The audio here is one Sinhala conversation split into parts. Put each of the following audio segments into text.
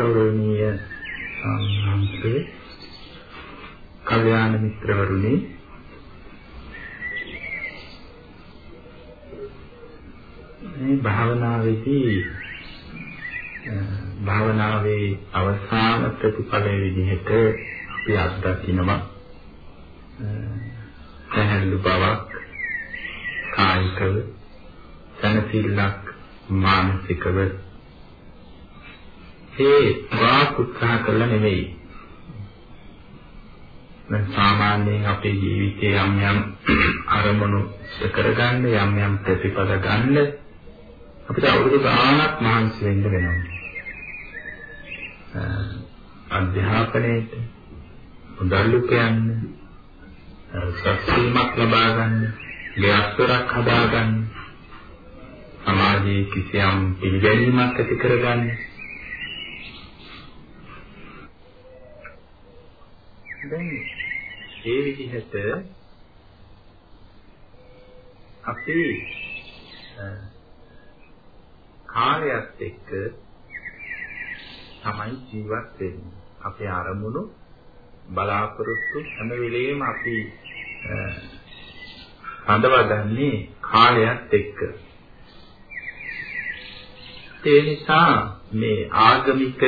ගෞරවනීය සම්මානසේ කල්යාණ මිත්‍රවරුනි මේ භාවනාවේදී භාවනාවේ අවසාන ප්‍රතිඵලයේ විදිහට අපි අත්දකිනවා. සැහැල්ලු බවක් කායිකව සනසිල්ලක් මානසිකව ඒ වාක් උත්සාහ කළා නෙවෙයි දැන් සාමාන්‍යයෙන් අපේ ජීවිතයේ යම් යම් අරමුණු කරගන්න යම් යම් ප්‍රතිපද ගන්න අපිට අවුරුදු ගාණක් මහන්සි වෙන්න වෙනවා. අධ්‍යාපනයේට උදල්ලු කියන්න සත්‍යීමක් ලබා ගන්න, ගෙයස්තරක් හදා ගන්න, සමාජයේ කිසියම් පිළිගැනීමක් ඇති කරගන්න. දැන් ඒ විදිහට අපි කාර්යයත් එක්ක තමයි ජීවත් වෙන්නේ. අපේ අරමුණු බලාපොරොත්තු හැම වෙලෙම අපි හඳවදන්නේ කාලයත් එක්ක. ඒ නිසා මේ ආගමික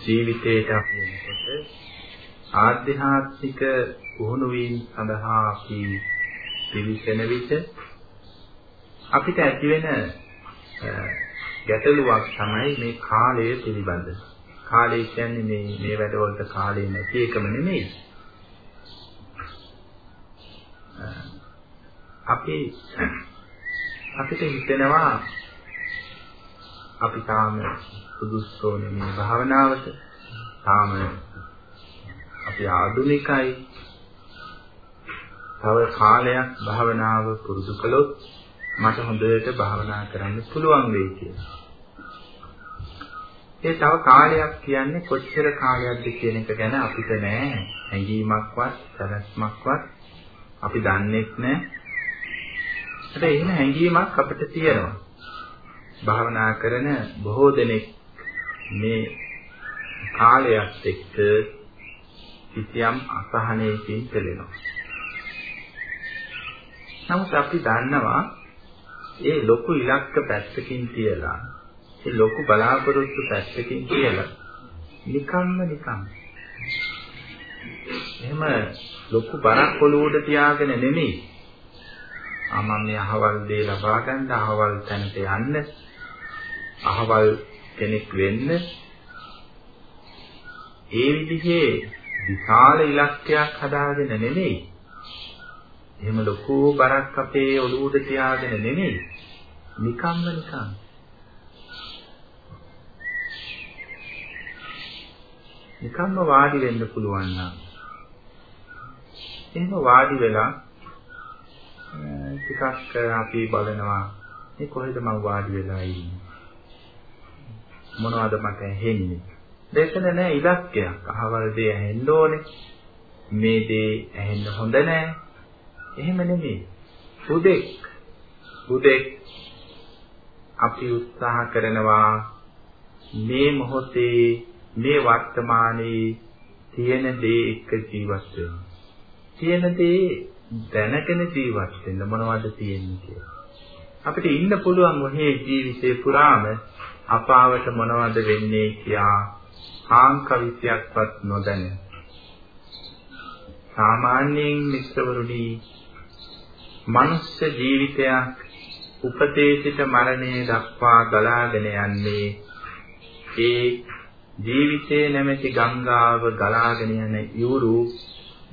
ජීවිතයට අපි එනකොට ආධ්‍යාත්මික පුහුණු වීම සඳහා අපි පිවිසෙන විට අපිට ඇතිවෙන ගැටලුවක් තමයි මේ කාලය පිළිබඳ. කාලය කියන්නේ මේ මේ වැඩවලට කාලය නැති එකම නෙමෙයි. අපි අපිට හිතෙනවා අපි තාම සුදුස්සෝනේ මේ භාවනාවට තාම අපි ආධුනිකයි තව කාලයක් භාවනාව පුරුදු කළොත් මට හොඳට භාවනා කරන්න පුළුවන් වෙයි කියලා. ඒ තව කාලයක් කියන්නේ කොච්චර කාලයක්ද කියන එක ගැන අපිට නෑ හැඟීමක්වත් සැලැස්මක්වත් අපි දන්නේත් නෑ. ඒත් එහෙම හැඟීමක් අපිට තියෙනවා. භාවනා කරන බොහෝ දෙනෙක් මේ කාලයක් එක්ක කිසියම් අසහනයකින් පෙළෙනවා. නමුත් අපි දන්නවා ඒ ලොකු ඉලක්ක පැත්තකින් තියලා ඒ ලොකු බලාපොරොත්තු පැත්තකින් තියලා නිකම්ම නිකම්. එහෙම ලොකු බරක් ඔලුවට තියාගෙන නෙමෙයි. ආ මම මේ අහවල් දේ ලබා ගන්න අහවල් තැනට යන්න අහවල් කෙනෙක් වෙන්න. ඒ විදිහේ විශාල ඉලක්කයක් හදාගෙන නෙමෙයි එහෙම ලොකු බරක් අපේ ඔළුවට තියාගෙන නෙමෙයි. නිකම්ම නිකම්. නිකම්ම වාඩි වෙන්න පුළුවන් නම් එහෙම වාඩි වෙලා ටිකක් අපි බලනවා මේ කොහෙද මම වාඩි වෙලා ඉන්නේ මොනවද මට ඇහෙන්නේ දෙතන නෑ ඉලක්කයක් අහවල් දේ ඇහෙන්න ඕනේ මේ දේ ඇහෙන්න හොඳ නෑ එහෙම නෙමෙයි. සුදෙක් සුදෙක් අපි උත්සාහ කරනවා මේ මොහොතේ මේ වර්තමානයේ තියෙන දේ එක්ක ජීවත් වෙන්න. තියෙන දේ දැනගෙන ජීවත් වෙන්න මොනවද තියෙන්නේ කියලා. අපිට ඉන්න පුළුවන් ඔහේ ජීවිතේ පුරාම අපාවට මොනවද වෙන්නේ කියා ආංකවිත්‍යක්වත් නොදැන. සාමාන්‍යයෙන් මිත්‍රවරුනි මනුස්ස ජීවිතයක් උපතේ සිට මරණය දක්වා ගලාගෙන යන්නේ ඒ ජීවිතයේ නැමැති ගංගාව ගලාගෙන යන යුරු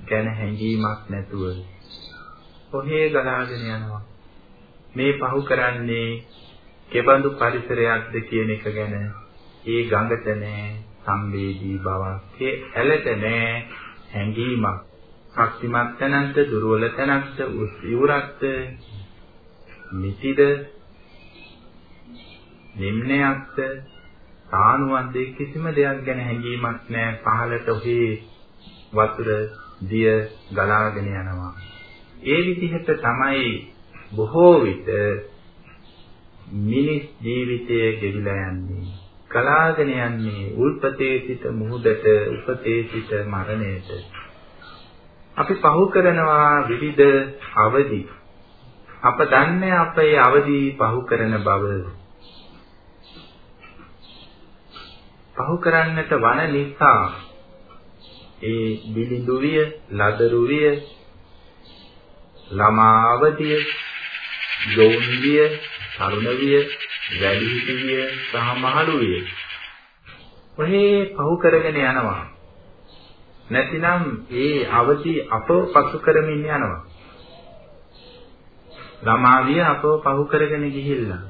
ගැන හැඟීමක් නැතුව. කොහේ ගලාගෙන යනවා? මේ පහු කරන්නේ කෙබඳු පරිසරයක්ද කියන එක ගැන ඒ ගඟට නෑ. සංවේදී බවක් ඒ ඇලට නෑ හැඟීමක්. ශක්තිමත් තැනක්ද දුර්වල තැනක්ද ඉවුරක්ද මිතිද නිම්නයක්ද? සානුවන්ද? කිසිම දෙයක් ගැන හැඟීමක් නැහැ පහළට ඔහේ වතුර දිය ගලාගෙන යනවා. ඒ විදිහට තමයි බොහෝ විට මිනිස් ජීවිතය ගෙවිලා යන්නේ. ගලාගෙන යන්නේ උල්පතේ සිට මුහුදට උපතේ සිට මරණයට. අපි පහු කරනවා විවිධ අවදි. අප දන්නේ අපේ අවදි පහු කරන බව. පහු කරන්නට වන නිසා ඒ බිලිඳු විය ලදරු විය ළමා අවදිය යෝන් විය තරුණ විය වැඩිහිටි විය සහ මහලු විය ඔහේ පහු කරගෙන යනවා? නැතිනම් ඒ අවදි අපව පසු කරමින් යනවා? ළමා විය අපව පහු කරගෙන ගිහිල්ලා.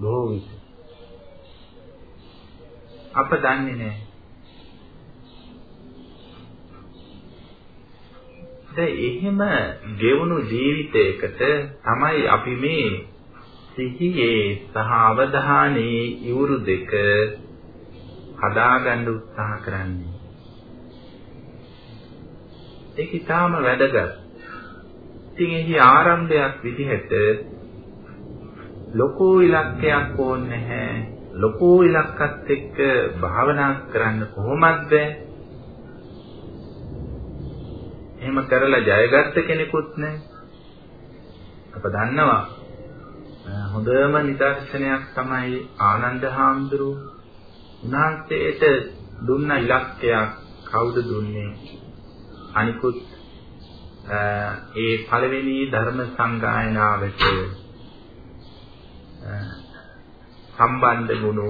බොහෝ විට. අප දන්නේ නැහැ. එහෙම ගෙවුණු ජීවිතයකට තමයි අපි මේ සිහියේ සහ අවධානයේ ඉවුරු දෙක හදාගන්න උත්සාහ කරන්නේ. ඒක ඊටාම වැදගත්. ඉතින් එහි ආරම්භයක් විදිහට ලොකු ඉලක්කයක් ඕනේ නැහැ. ලොකු ඉලක්කත් එක්ක භාවනා කරන්න කොහොමද බැහැ? එහෙම කරලා ජයගත්ත කෙනෙකුත් නැහැ. අප දන්නවා හොඳම නිදර්ශනයක් තමයි ආනන්ද හාමුදුරුව. උන්වහන්සේට දුන්න ඉලක්කයක් කවුද දුන්නේ? අනිකුත් ඒ පළවෙනි ධර්ම සංගායනාවට සම්බන්ධ වුණු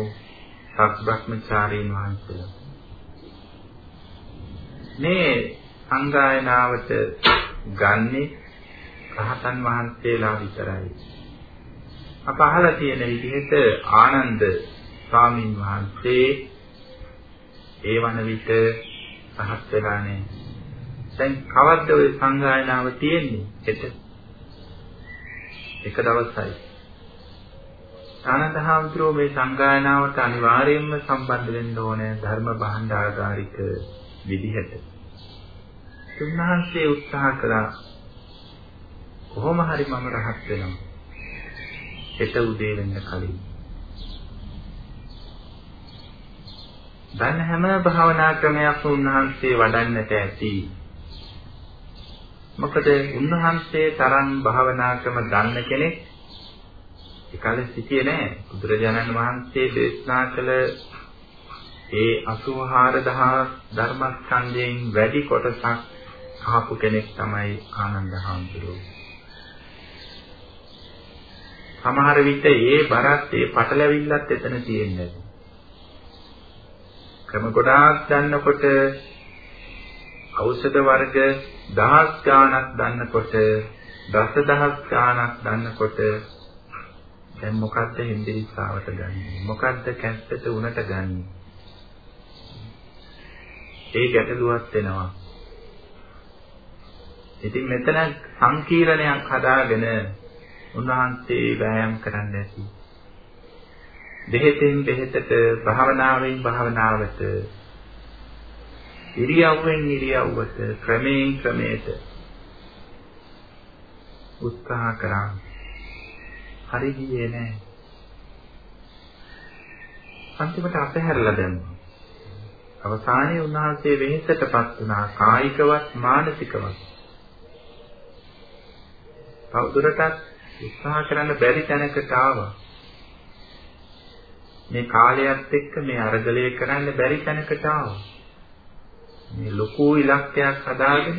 සත්‍බ්‍රහ්මචාරීන් වහන්සේලා මේ සංගායනාවට ගන්නේ රහතන් වහන්සේලා විතරයි. අප අහලා තියෙන විදිහට ආනන්ද ස්වාමින් වහන්සේ ඒ වන විට සහත් වෙලා නැහැ. දැන් කවද්ද ওই සංගායනාව තියෙන්නේ? හෙට. එක දවසයි. ආනන්ද හාමුදුරුවෝ මේ සංගායනාවට අනිවාර්යයෙන්ම සම්බන්ධ වෙන්න ඕනේ ධර්ම භාණ්ඩාගාරික විදිහට. උන්වහන්සේ උත්සාහ කළා කොහොම හරි මම රහත් වෙනවා. හෙට උදේ වෙන්න කලින්. දැන් හැම භාවනා ක්‍රමයක් උන්වහන්සේ වඩන්නට ඇති. මොකද උන්වහන්සේ තරම් භාවනා ක්‍රම දන්න කෙනෙක් එකල සිටියේ නැහැ. බුදුරජාණන් වහන්සේ දේශනා කළ ඒ 84000 ධර්මස්කන්ධයෙන් වැඩි කොටසක් අහපු කෙනෙක් තමයි ආනන්ද හාමුදුරුවෝ. සමහර විට ඒ බරත් ඒ පටලැවිල්ලත් එතන තියෙන්නේ. ක්‍රම ගොඩාක් දන්නකොට ඖෂධ වර්ග දහස් ගාණක් දන්නකොට දස දහස් ගාණක් දන්නකොට දැන් මොකද්ද හින්දිරිස්සාවට ගන්නේ මොකද්ද කැස්සට උනට ගන්නේ ඒ ගැටලුවක් වෙනවා ඉතින් මෙතන සංකීර්ණයක් හදාගෙන උන්වහන්සේ වෑයම් කරන්න ඇති. දෙහෙතෙන් දෙහෙතට භාවනාවෙන් භාවනාවට ඉරියව්වෙන් ඉරියව්වට ක්‍රමයෙන් ක්‍රමයට උත්සාහ කරා. හරි ගියේ නෑ. අන්තිමට අපහැරලා දැම්මා. අවසානයේ උන්වහන්සේ වෙහෙසටපත් වුණා කායිකවත් මානසිකවත්. තවදුරටත් උත්සාහ කරන්න බැරි තැනකට ආවා. මේ කාලයත් එක්ක මේ අරගලය කරන්න බැරි තැනකට ආවා. මේ ලොකු ඉලක්කයක් හදාගෙන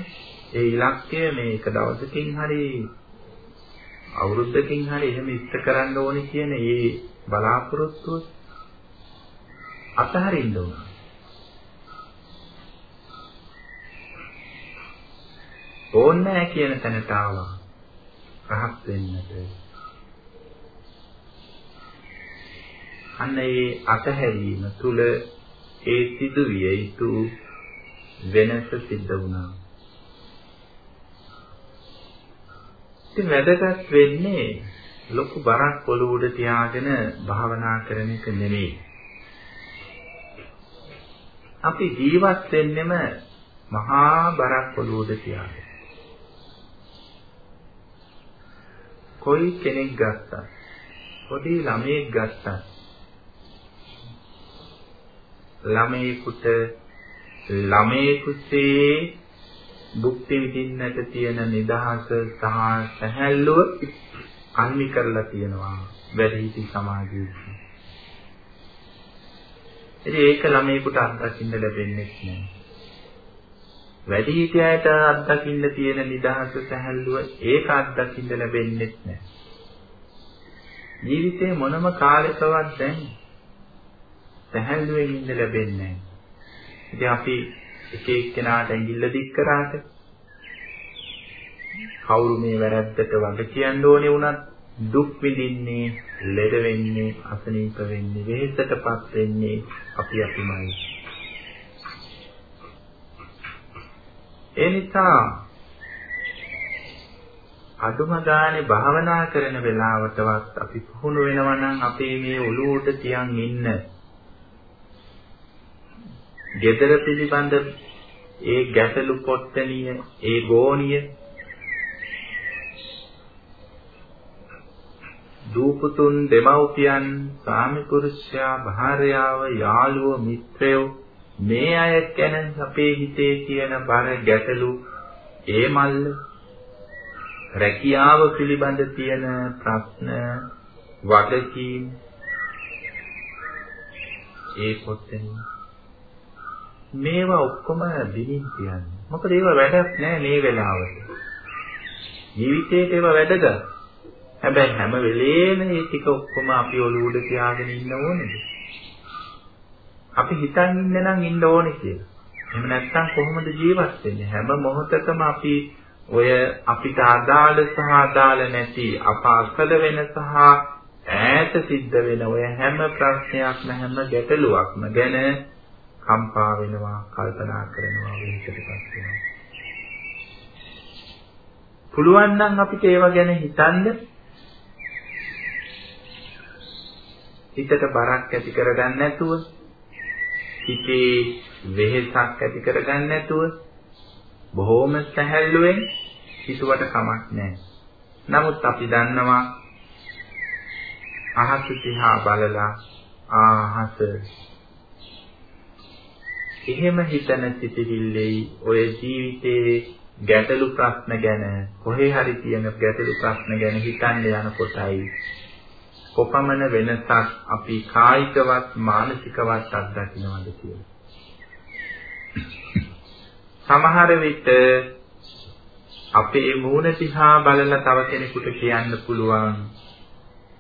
ඒ ඉලක්කය මේ එක දවසකින් හරි අවුරුද්දකින් හරි එහෙම ඉෂ්ට කරන්න ඕනේ කියන ඒ බලාපොරොත්තුව අතහරින්න ඕන. ඕනේ කියන තැනට ආවා. රහත් වෙන්නට අන්න ඒ අතහැරීම තුල ඒ සිදුවිය යුතු වෙනස සිද්ධ වුණා. ඉතින් වැදගත් වෙන්නේ ලොකු බරක් පොළොව උඩ තියාගෙන භාවනා කරන එක නෙමෙයි. අපි ජීවත් වෙන්නෙම මහා බරක් පොළොව උඩ තියාගෙන. කොයි කෙනෙක් ගත්තත් පොඩි ළමයෙක් ගත්තත් ළමයෙකුට ළමයෙකුසේ භුක්ති විඳින්නට තියෙන නිදහස සහ සැහැල්ලුව අන්වි කරලා තියෙනවා වැඩිහිටි සමාජයේ. ඉතින් ඒක ළමයෙකුට අත්දකින්න ලැබෙන්නේ නැහැ. වැඩිහිටියන්ට අත්දකින්න තියෙන නිදහස සැහැල්ලුව ඒක අත්දකින්න ලැබෙන්නේ නැහැ. ජීවිතේ මොනම කාලයකවත් දැන් සැහැල්ලුවෙන් ඉන්න ලැබෙන්නේ නැහැ. ඉතින් අපි එක එක්කෙනාට ඇඟිල්ල දික් කරාට කවුරු මේ වැරද්දට වග කියන්න ඕනේ වුණත් දුක් විඳින්නේ, ලෙඩ වෙන්නේ, අසනීප වෙන්නේ, වෙහෙසටපත් වෙන්නේ අපි අපිමයි. ඒ නිසා අදුම ගානේ භාවනා කරන වෙලාවටවත් අපි පුහුණු වෙනවා නම් අපේ මේ ඔළුවට තියන් ඉන්න gedara පිළිබඳ ඒ ගැටලු පොට්ටනිය ඒ ගෝණිය දූපතුන් දෙමව්පියන් ස්වාමි පුරුෂයා භාර්යාව යාළුවෝ මිත්‍රයෝ මේ අය ගැන අපේ හිතේ තියෙන බර ගැටලු ඒ මල්ල රැකියාව පිළිබඳ තියෙන ප්‍රශ්න වගකීම් ඒ පොතෙන් මේවා ඔක්කොම දිනින් කියන්නේ. මොකද ඒවා වැඩක් නෑ මේ වෙලාවට. ජීවිතේට ඒවා වැදගත් හැබැයි හැම වෙලේම මේ ටික ඔක්කොම අපි ඔලුවට තියාගෙන ඉන්න ඕනේද අපි හිතන් ඉන්න නම් ඉන්න ඕනේ කියලා. එහෙම නැත්නම් කොහොමද ජීවත් වෙන්නේ? හැම මොහොතකම අපි ඔය අපිට අදාළ සහ අදාළ නැති අප අසල වෙන සහ ඈත සිද්ධ වෙන ඔය හැම ප්‍රශ්නයක්ම හැම ගැටලුවක්ම ගැන කම්පා වෙනවා කල්පනා කරනවා වෙහෙසටපත් වෙනවා පුළුවන් නම් අපිට ඒව ගැන හිතන්න. හිතට බරක් ඇති කරගන්න නැතුව හිතේ වෙහෙසක් ඇති කරගන්න නැතුව බොහොම සැහැල්ලුවෙන් හිතුවට කමක් නැහැ. නමුත් අපි දන්නවා අහස දිහා බලලා ආහස එහෙම හිතන සිටිවිල්ලෙයි ඔය ජීවිතේ ගැටලු ප්‍රශ්න ගැන කොහේ හරි තියෙන ගැටලු ප්‍රශ්න ගැන හිතන්න යනකොටයි කොපමණ වෙනසක් අපි කායිකවත් මානසිකවත් අත්දකින්නවද කියලා. සමහර විට අපේ මූණ දිහා බලලා තව කෙනෙකුට කියන්න පුළුවන්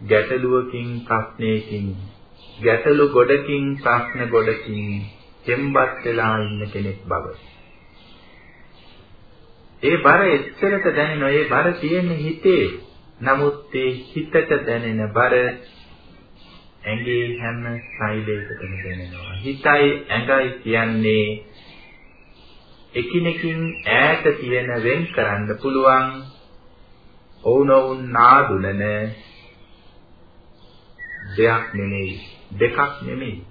ගැටලුවකින් ප්‍රශ්නයකින් ගැටලු ගොඩකින් ප්‍රශ්න ගොඩකින් තෙම්බත් වෙලා ඉන්න කෙනෙක් බව. ඒ බර එච්චරට දැනෙන ඒ බර තියෙන්නේ හිතේ. නමුත් ඒ හිතට දැනෙන බර ඇඟේ හැම සෛලයකටම දැනෙනවා. හිතයි ඇඟයි කියන්නේ එකිනෙකින් ඈත තියෙන වෙන් කරන්න පුළුවන් ඔවුනොවුන් නාදුනන දෙයක් නෙමෙයි දෙකක් නෙමෙයි.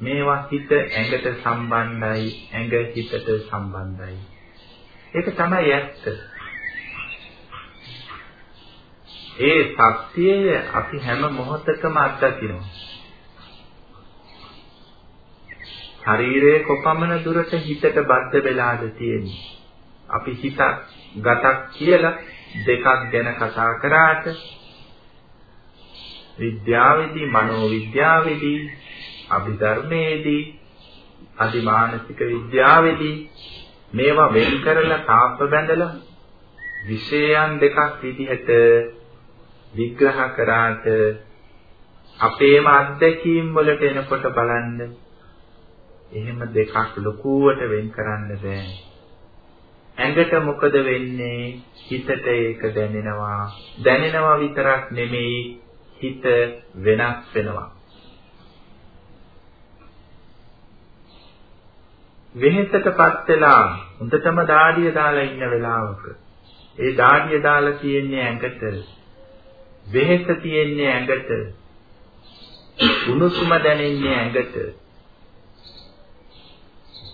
මේවා හිත ඇඟට සම්බන්ධයි ඇඟ හිතට සම්බන්ධයි. ඒක තමයි ඇත්ත. ඒ සත්‍යය අපි හැම මොහොතකම අත්දකිනවා ශරීරයේ කොපමණ දුරට හිතට බද්ධ වෙලාද තියෙන්නේ. අපි හිත ගතක් කියලා දෙකක් ගැන කතා කරාට විද්‍යාවේදී මනෝ විද්‍යාවේදී අභිධර්මයේදී අධිමානසික විද්‍යාවේදී මේවා වෙන් කරලා තාප්ප බැඳලා විෂයයන් දෙකක් විදිහට විග්‍රහ කරාට අපේම අත්දැකීම් වලට එනකොට බලන්න එහෙම දෙකක් ලකුවට වෙන් කරන්න බෑ. ඇඟට මොකද වෙන්නේ? හිතට ඒක දැනෙනවා. දැනෙනවා විතරක් නෙමෙයි හිත වෙනස් වෙනවා. වෙහෙසටපත් වෙලා හොඳටම දාඩිය දාලා ඉන්න වෙලාවක ඒ දාඩිය දාලා තියෙන්නේ ඇඟට වෙහෙස තියෙන්නේ ඇඟට. උණුසුම දැනෙන්නේ ඇඟට.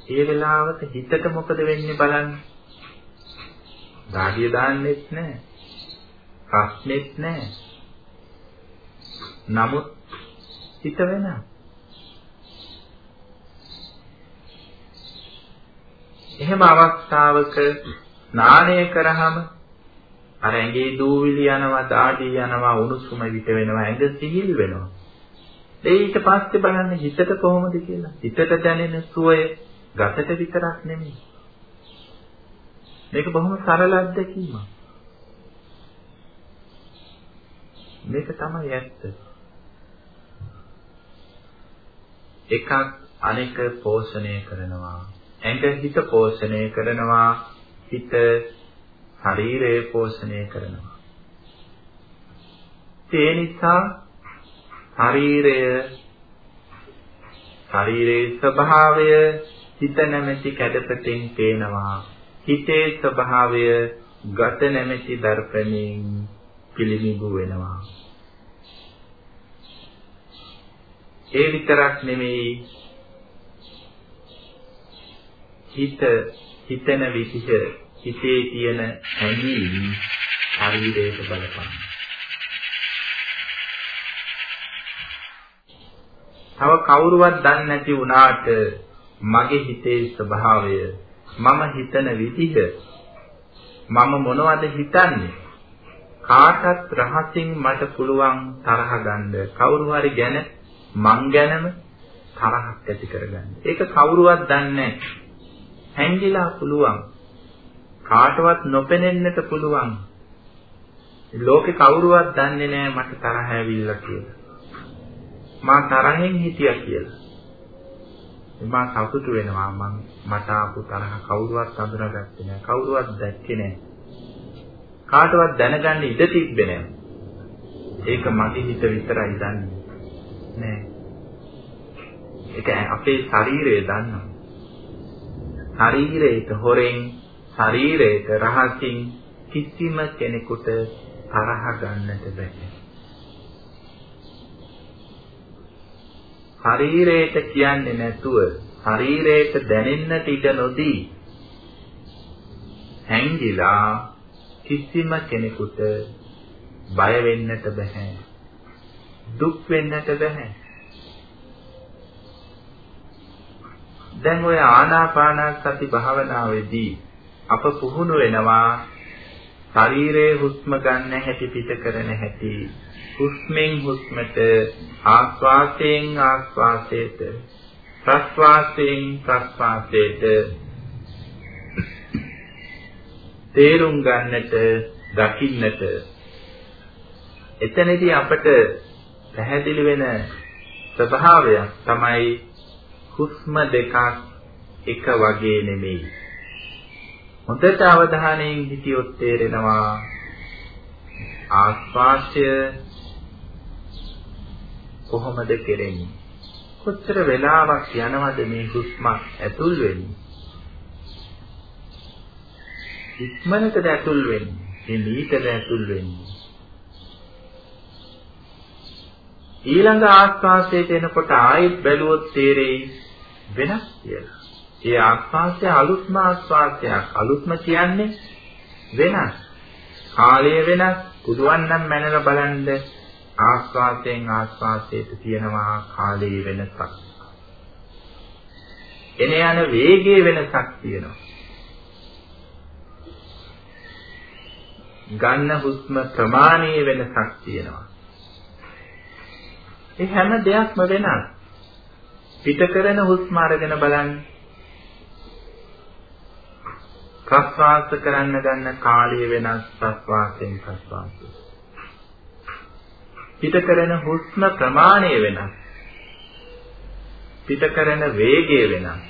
ඒ වෙලාවට හිතට මොකද වෙන්නේ බලන්න. ධාඩිය දාන්නෙත් නැහැ. ප්‍රශ්නෙත් නැහැ. නමුත් හිත වෙනවා. එහෙම අවස්ථාවක නානය කරාම අර ඇඟේ දූවිලි යනවා, දාඩි යනවා, උණුසුම විත වෙනවා, ඇඟ සිහිල් වෙනවා. ඒ ඊට පස්සේ බලන්න හිතට කොහොමද කියලා. හිතට දැනෙන සුවය ගතට විතරක් නෙමෙයි. මේක බොහොම සරල අත්දැකීමක්. මේක තමයි ඇත්ත. එකක් අනෙක පෝෂණය කරනවා. ඇඟ හිත පෝෂණය කරනවා. හිත ශරීරය පෝෂණය කරනවා. ඒ නිසා ශරීරය ශරීරයේ ස්වභාවය හිත නැමැති කැඩපතෙන් පේනවා. හිතේ ස්වභාවය ගත නැමැති දර්පණයෙන් පිළිඹු වෙනවා. ඒ විතරක් නෙමෙයි හිත හිතන විදිහ හිතේ තියෙන හැඟීම් ශරීරයට බලපාන. තව කවුරුවත් දන්නේ නැති වුණාට මගේ හිතේ ස්වභාවය මම හිතන විදිහ මම මොනවද හිතන්නේ කාටත් රහසින් මට පුළුවන් තරහ ගන්න කවුරු හරි ගැන මං ගැනම තරහක් ඇති කරගන්න. ඒක කවුරුවත් දන්නේ නැහැ. හැංගිලා පුළුවන්. කාටවත් නොපෙනෙන්නට පුළුවන්. ලෝකේ කවුරුවත් දන්නේ නැහැ මට තරහ ඇවිල්ලා කියලා. මා තරහෙන් හිටියා කියලා. මා සතුටු වෙනවා මං මට ආපු තරහ කවුරුවත් අඳුනගත්තේ නැහැ. කවුරුවත් දැක්කේ නැහැ. කාටවත් දැනගන්න ඉඩ තිබ්බේ නැහැ. ඒක මගේ හිත විතරයි දන්නේ. නෑ. ඒක අපේ ශරීරය දන්නවා. ශරීරයට හොරෙන් ශරීරයට රහසින් කිසිම කෙනෙකුට තරහ ගන්නට බැහැ. ශරීරයට කියන්නේ නැතුව ශරීරයට දැනෙන්නට ඉඩ නොදී හැංගිලා කිසිම කෙනෙකුට බය වෙන්නට බෑ. දුක් වෙන්නට බෑ. දැන් ඔය ආනාපාන සති භාවනාවේදී අප පුහුණු වෙනවා ශරීරයේ හුස්ම ගන්න හැටි පිට කරන හැටි හුස්මෙන් හුස්මට ආස්වාසයෙන් ආස්වාසයට ප්‍රස්වාසයෙන් ප්‍රස්වාසයට තේරුම් ගන්නට දකින්නට එතනදී අපට පැහැදිලි වෙන ස්වභාවයක් තමයි හුස්ම දෙකක් එක වගේ නෙමෙයි. හොඳට අවධානයෙන් හිටියොත් තේරෙනවා ආස්වාස්ය කොහොමද කෙරෙන්නේ? කොච්චර වෙලාවක් යනවද මේ හුස්ම ඇතුල් වෙන්නේ? ඉක්මනටද ඇතුල් වෙන්නේ? මේ මීටද ඇතුල් වෙන්නේ? ඊළඟ ආස්වාසයට එනකොට ආයෙත් බැලුවොත් තේරෙයි වෙනස් කියලා. ඒ ආස්වාසය අලුත්ම ආස්වාසයක්. අලුත්ම කියන්නේ වෙනස්. කාලය වෙනස්. පුදුවන් නම් මැනලා බලන්න ආස්වාසයෙන් ආස්වාසයට තියෙනවා කාලයේ වෙනසක්. එන යන වේගයේ වෙනසක් තියෙනවා. ගන්න හුස්ම ප්‍රමාණයේ වෙනසක් තියෙනවා. ඒ හැම දෙයක්ම වෙනස්. පිට කරන හුස්ම අරගෙන බලන්න. ප්‍රස්වාස කරන්න ගන්න කාලය වෙනස් ප්‍රස්වාසයෙන් ප්‍රස්වාසය. පිට කරන හුස්ම ප්‍රමාණය වෙනස්. පිට කරන වේගය වෙනස්.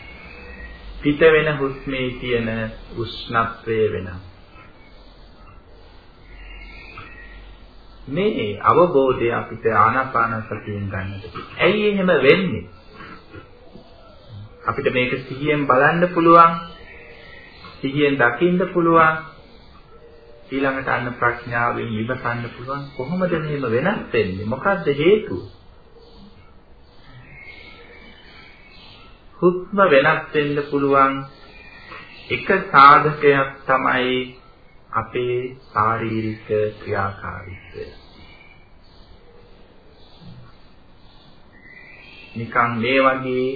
පිට වෙන හුස්මේ තියෙන උෂ්ණත්වය වෙනස්. මේ අවබෝධය අපිට ආනාපාන සතියෙන් ගන්නට. ඇයි එහෙම වෙන්නේ? අපිට මේක සිහියෙන් බලන්න පුළුවන්. සිහියෙන් දකින්න පුළුවන්. ඊළඟට අන්න ප්‍රඥාවෙන් විමසන්න පුළුවන් කොහොමද මෙහෙම වෙනස් වෙන්නේ? මොකද්ද හේතුව? හුස්ම වෙනස් වෙන්න පුළුවන් එක සාධකයක් තමයි අපේ ශාරීරික ක්‍රියාකාරීත්වය. නිකන් මේ වගේ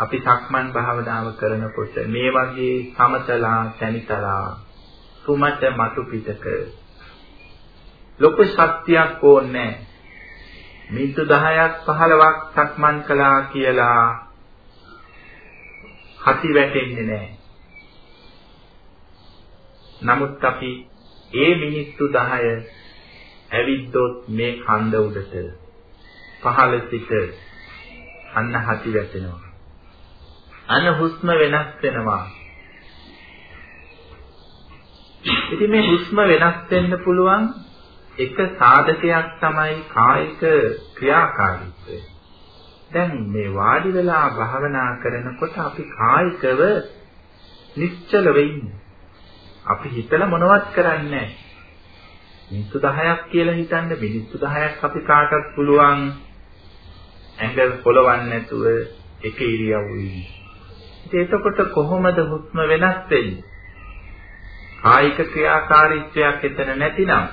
අපි සක්මන් භාවනාව කරනකොට මේ වගේ සමතලා තනිතලා සුමට මතු පිටක ලොකු ශක්තියක් ඕනේ මිනිත්තු 10ක් 15ක් සක්මන් කළා කියලා හති වැටෙන්නේ නැහැ. නමුත් අපි ඒ මිනිත්තු 10 ඇවිද්දොත් මේ කන්ද උඩට පහළ සිට අන්න හති වැටෙනවා. අන හුස්ම වෙනස් වෙනවා. ඉතින් මේ හුස්ම වෙනස් වෙන්න පුළුවන් එක සාධකයක් තමයි කායික ක්‍රියාකාරීත්වය. දැන් මේ වාඩි වෙලා භාවනා කරනකොට අපි කායිකව නිශ්චලව ඉන්නේ. අපි හිතලා මොනවත් කරන්නේ නැහැ. මිනිත්තු 10ක් කියලා හිතන්න මිනිත්තු 10ක් අපි කාටත් පුළුවන් ඇඟ පොළවන්නේ නැතුව එක ඉරියව්වේ ඉන්නේ. එතකොට කොහොමද හුස්ම වෙනස් වෙන්නේ? කායික ක්‍රියාකාරීත්වයක් එතන නැතිනම්.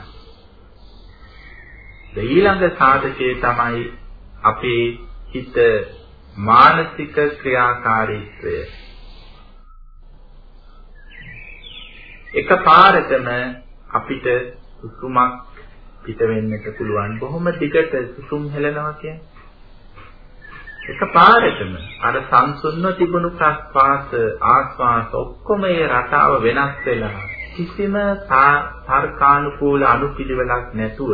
ඊළඟ සාධකයේ තමයි අපේ හිත මානසික ක්‍රියාකාරීත්වය. එකපාරටම අපිට සුසුමක් පිට වෙන්නට පුළුවන් බොහොම දිගට සුසුම් හෙලනවා කියන්නේ. එකපාරටම අර සංසුන්ව තිබුණු ප්‍රස්වාස ආස්වාස ඔක්කොම ඒ රටාව වෙනස් වෙලා කිසිම තර්කානුකූල අනුපිළිවෙලක් නැතුව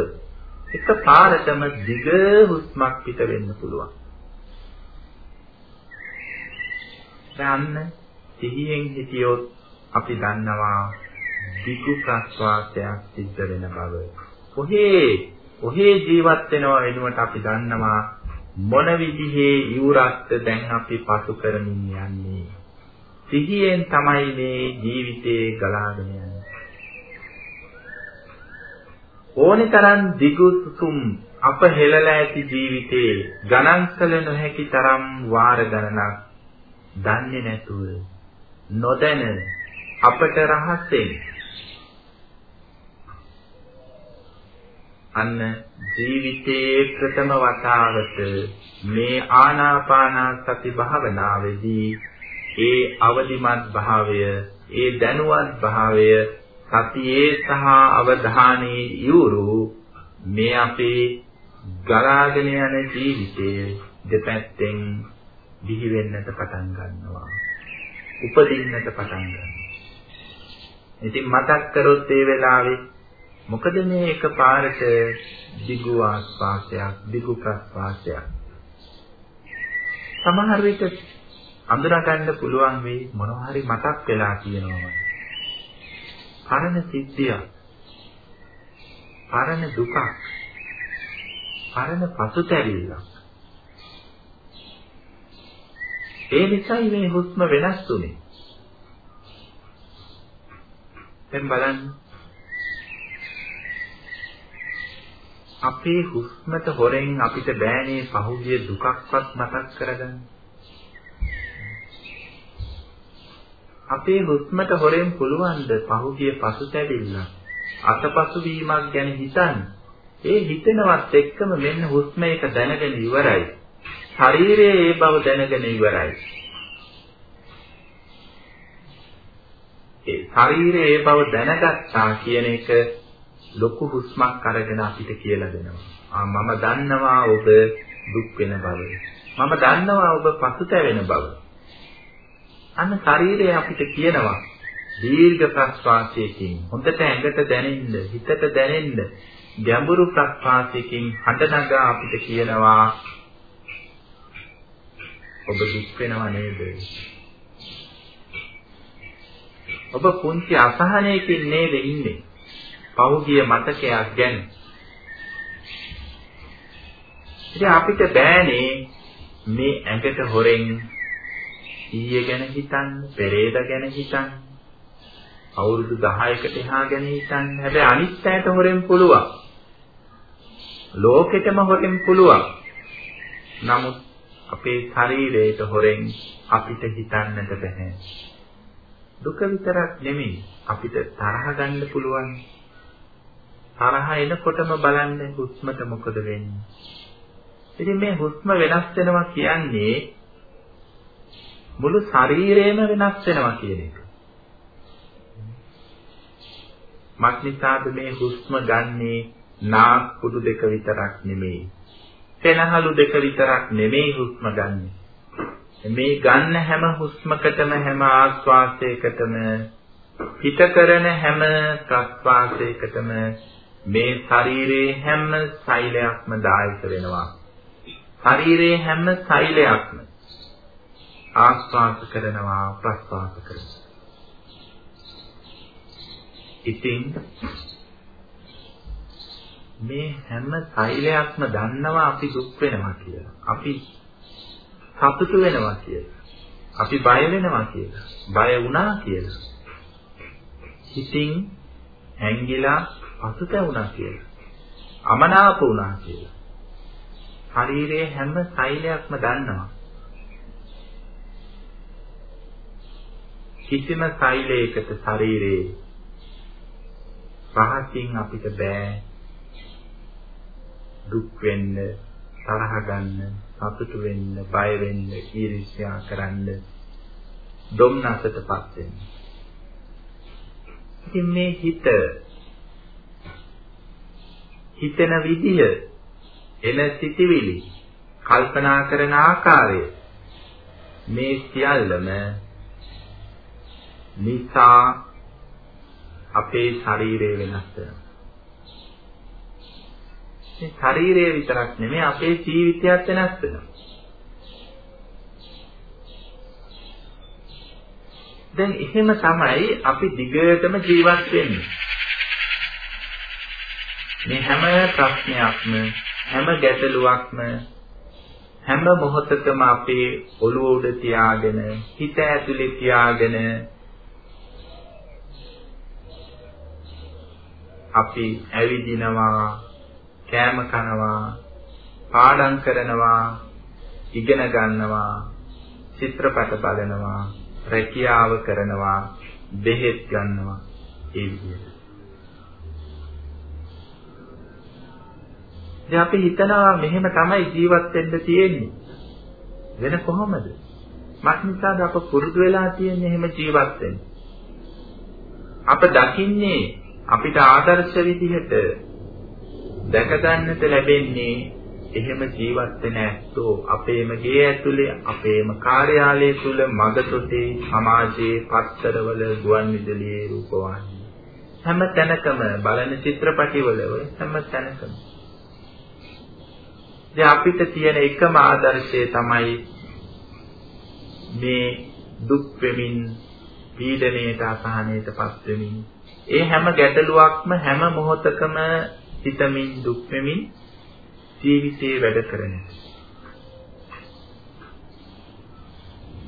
එක පාරටම දිග හුස්මක් පිට වෙන්න පුළුවන්. දැන් සිහියෙන් හිටියොත් අපි දන්නවා දිගු ප්‍රස්වාසයක් සිද්ධ වෙන බව. ඔහේ ඔහේ ජීවත් වෙනව වෙනුවට අපි දන්නවා මොන විදිහේ යුරක්ද දැන් අපි පසු කරමින් යන්නේ. සිහියෙන් තමයි මේ ජීවිතේ ගලාගෙන යන්නේ. ඕනිතරම් දිගු සුසුම් අප හෙළලා ඇති ජීවිතේ ගණන් කළ නොහැකි තරම් වාර ගණනක් දන්නේ නැතුව නොදැන අපට රහසෙන් අන්න ජීවිතයේ ප්‍රථම වතාවට මේ ආනාපාන සති භාවනාවේදී ඒ අවදිමත් භාවය ඒ දැනුවත් භාවය සතියේ සහ අවධානයේ යුරු මේ අපේ ගලාගෙන යන ජීවිතයේ දෙපැත්තෙන් දිවි වෙන්නට පටන් ගන්නවා. උපදින්නට පටන් ගන්නවා. ඉතින් මතක් කරොත් ඒ වෙලාවේ මොකද මේ එකපාරට දිගු ආස්වාසයක් දිගු ප්‍රස්වාසයක් සමහර විට අඳුනා ගන්න පුළුවන් වෙයි මොනවා හරි මතක් වෙලා කියනවා පරණ සිද්ධියක්. පරණ දුකක්. පරණ පසුතැවිල්ලක්. ඒ නිසායි මේ හුස්ම වෙනස් වුනේ. දැන් බලන්න. අපේ හුස්මට හොරෙන් අපිට බෑනේ පහුගිය දුකක්වත් මතක් කරගන්න. අපේ හුස්මට හොරෙන් පුළුවන්ද පහුගිය පසුතැවිල්ල අතපසු වීමක් ගැන හිතන්න. ඒ හිතනවත් එක්කම මෙන්න හුස්ම එක දැනගෙන ඉවරයි. ශරීරයේ ඒ බව දැනගෙන ඉවරයි. ඒ ශරීරයේ ඒ බව දැනගත්තා කියන එක ලොකු හුස්මක් අරගෙන අපිට කියලා දෙනවා. ආ මම දන්නවා ඔබ දුක් වෙන බව. මම දන්නවා ඔබ පසුතැවෙන බව. අන්න ශරීරය අපිට කියනවා දීර්ඝ ප්‍රස්වාසයකින් හොඳට ඇඟට දැනෙන්න හිතට දැනෙන්න ගැඹුරු ප්‍රස්වාසයකින් හඬ නගා අපිට කියනවා ඔබ දුක් වෙනව නේද ඔබ පුංචි අසහනයකින් නේද ඉන්නේ පෞගිය මතකයක් ගැන ඉතින් අපිට බෑනේ මේ ඇඟට හොරෙන් ඊයේ ගැන හිතන්න, පෙරේද ගැන හිතන්න. අවුරුදු 10කට එහා ගැන හිතන්න. හැබැයි අනිත් පැයට හොරෙන් පුළුවන්. ලෝකෙටම හොරෙන් පුළුවන්. නමුත් අපේ ශරීරයට හොරෙන් අපිට හිතන්නට බෑ. දුක විතරක් නෙමෙයි අපිට තරහ ගන්න පුළුවන්. තරහ එනකොටම බලන්න හුස්මට මොකද වෙන්නේ. ඉතින් මේ හුස්ම වෙනස් වෙනවා කියන්නේ මුළු ශරීරයම වෙනස් වෙනවා කියන එක. මක්නිසාද මේ හුස්ම ගන්නේ නාස් පුඩු දෙක විතරක් නෙමෙයි. පෙනහළු දෙක විතරක් නෙමෙයි හුස්ම ගන්නෙ. මේ ගන්න හැම හුස්මකටම හැම ආස්වාසයකටම හිත කරන හැම ප්‍රස්වාසයකටම මේ ශරීරයේ හැම සෛලයක්ම දායක වෙනවා. ශරීරයේ හැම සෛලයක්ම ආස්වාස කරනවා ප්‍රස්වාස කරනවා. ඉතින් මේ හැම සෛලයක්ම දන්නවා අපි දුක් වෙනවා කියලා. අපි සතුටු වෙනවා කියලා. අපි බය වෙනවා කියලා. බය වුණා කියලා. හිතින් හැංගිලා පසුතැවුණා කියලා. අමනාප වුණා කියලා. ශරීරයේ හැම සෛලයක්ම දන්නවා. කිසිම සෛලයකට ශරීරයේ පහකින් අපිට බෑ දුක් වෙන්න තරහ ගන්න සතුටු වෙන්න බය වෙන්න ඊර්ෂ්‍යා කරන්න දුම්නසටපත් වෙන්න ඉතින් මේ හිත හිතන විදිය එන සිටිවිලි කල්පනා කරන ආකාරය මේ සියල්ලම නිසා අපේ ශරීරය වෙනස් වෙනවා. මේ ශරීරය විතරක් නෙමෙයි අපේ ජීවිතයත් වෙනස් වෙනවා. දැන් එහෙම තමයි අපි දිගටම ජීවත් වෙන්නේ. මේ හැම ප්‍රශ්නයක්ම හැම ගැටලුවක්ම හැම මොහොතකම අපේ ඔළුව උඩ තියාගෙන හිත ඇතුලේ තියාගෙන අපි ඇවිදිනවා කෑම කනවා පාඩම් කරනවා ඉගෙන ගන්නවා චිත්‍රපට බලනවා රැකියාව කරනවා බෙහෙත් ගන්නවා ඒ විදිහට. දැන් අපි හිතනවා මෙහෙම තමයි ජීවත් වෙන්න තියෙන්නේ. වෙන කොහොමද? මක්නිසාද අප පුරුදු වෙලා තියෙන්නේ එහෙම ජීවත් වෙන්න? අප දකින්නේ අපිට ආදර්ශ විදිහට දැක ගන්නට ලැබෙන්නේ එහෙම ජීවත් වෙන ඇත්තෝ අපේම ගේ ඇතුලේ අපේම කාර්යාලය තුල මගතොටේ සමාජයේ පත්තරවල ගුවන් විදුලියේ රූපවාහිනී හැම තැනකම බලන චිත්‍රපටිවල ඔය හැම තැනකම දැන් අපිට තියෙන එකම ආදර්ශය තමයි මේ දුක් වෙමින් පීඩණයට අසහනයටපත් වෙමින් ඒ හැම ගැටලුවක්ම හැම මොහොතකම හිතමින් දුක් වෙමින් ජීවිතේ වැඩ කරන.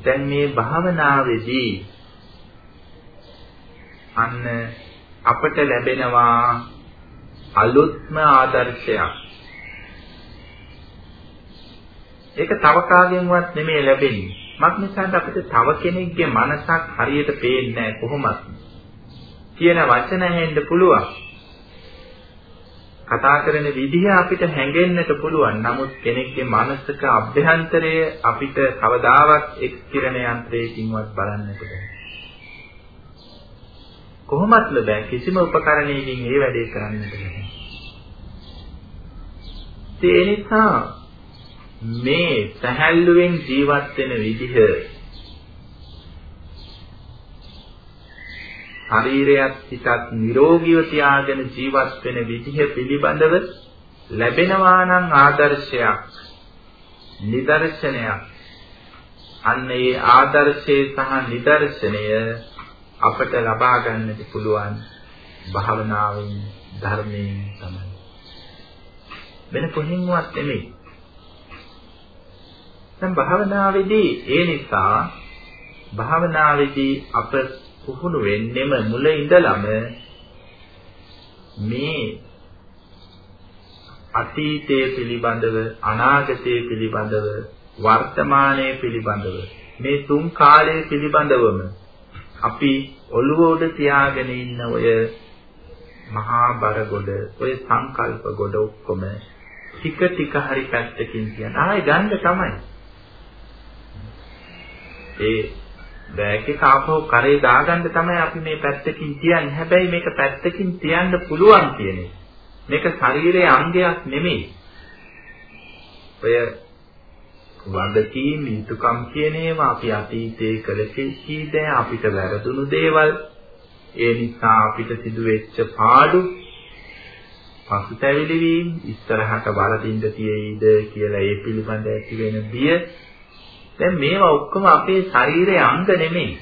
දැන් මේ භාවනාවේදී අන්න අපට ලැබෙනවා අලුත්ම ආදර්ශයක්. ඒක තව කාගෙන්වත් නෙමෙයි ලැබෙන්නේ. මක් නිසාද අපිට තව කෙනෙක්ගේ මනසක් හරියට පේන්නේ නැහැ කොහොමත්. කියන වචන ඇහෙන්න පුළුවන්. කතා කරන විදිහ අපිට හැඟෙන්නට පුළුවන්. නමුත් කෙනෙක්ගේ මානසික අභ්‍යන්තරය අපිට කවදාවත් එක් කිරණ යන්ත්‍රයකින්වත් බලන්නට බෑ. කොහොමත් බෑ කිසිම උපකරණයකින් මේ වැඩේ කරන්නට බෑ. ඒ නිසා මේ සහැල්ලුවෙන් ජීවත් වෙන විදිහ ශරීරයත් හිතත් නිරෝගීව තියාගෙන ජීවත් වෙන විදිහ පිළිබඳව ලැබෙනවා නම් ආදර්ශයක් නිදර්ශනයක්. අන්න ඒ ආදර්ශයේ සහ නිදර්ශනය අපට ලබා ගන්නට පුළුවන් භාවනාවෙන් ධර්මයෙන් තමයි. වෙන කොහෙන්වත් නෙමෙයි. දැන් භාවනාවේදී ඒ නිසා භාවනාවේදී අප පුහුණු වෙන්නෙම මුල ඉඳලම මේ අතීතයේ පිළිබඳව අනාගතයේ පිළිබඳව වර්තමානයේ පිළිබඳව මේ තුන් කාලයේ පිළිබඳවම අපි ඔළුව උඩ තියාගෙන ඉන්න ඔය මහා බර ගොඩ ඔය සංකල්ප ගොඩ ඔක්කොම ටික ටික හරි පැත්තකින් කියන. ආයෙ ගන්න තමයි. ඒ බෑග් එක ආපහු කරේ දාගන්න තමයි අපි මේ පැත්තකින් තියන්නේ. හැබැයි මේක පැත්තකින් තියන්න පුළුවන් කියන්නේ. මේක ශරීරයේ අංගයක් නෙමෙයි. ඔය වදකීම් යුතුයකම් කියන ඒවා අපි අතීතයේ කළ කී දේ අපිට වැරදුණු දේවල් ඒ නිසා අපිට සිදුවෙච්ච පාඩු පසුතැවිලි වීම ඉස්සරහට වරදින්න තියෙයිද කියලා ඒ පිළිබඳ ඇති වෙන බිය දැන් මේවා ඔක්කොම අපේ ශරීරයේ අංග නෙමෙයි.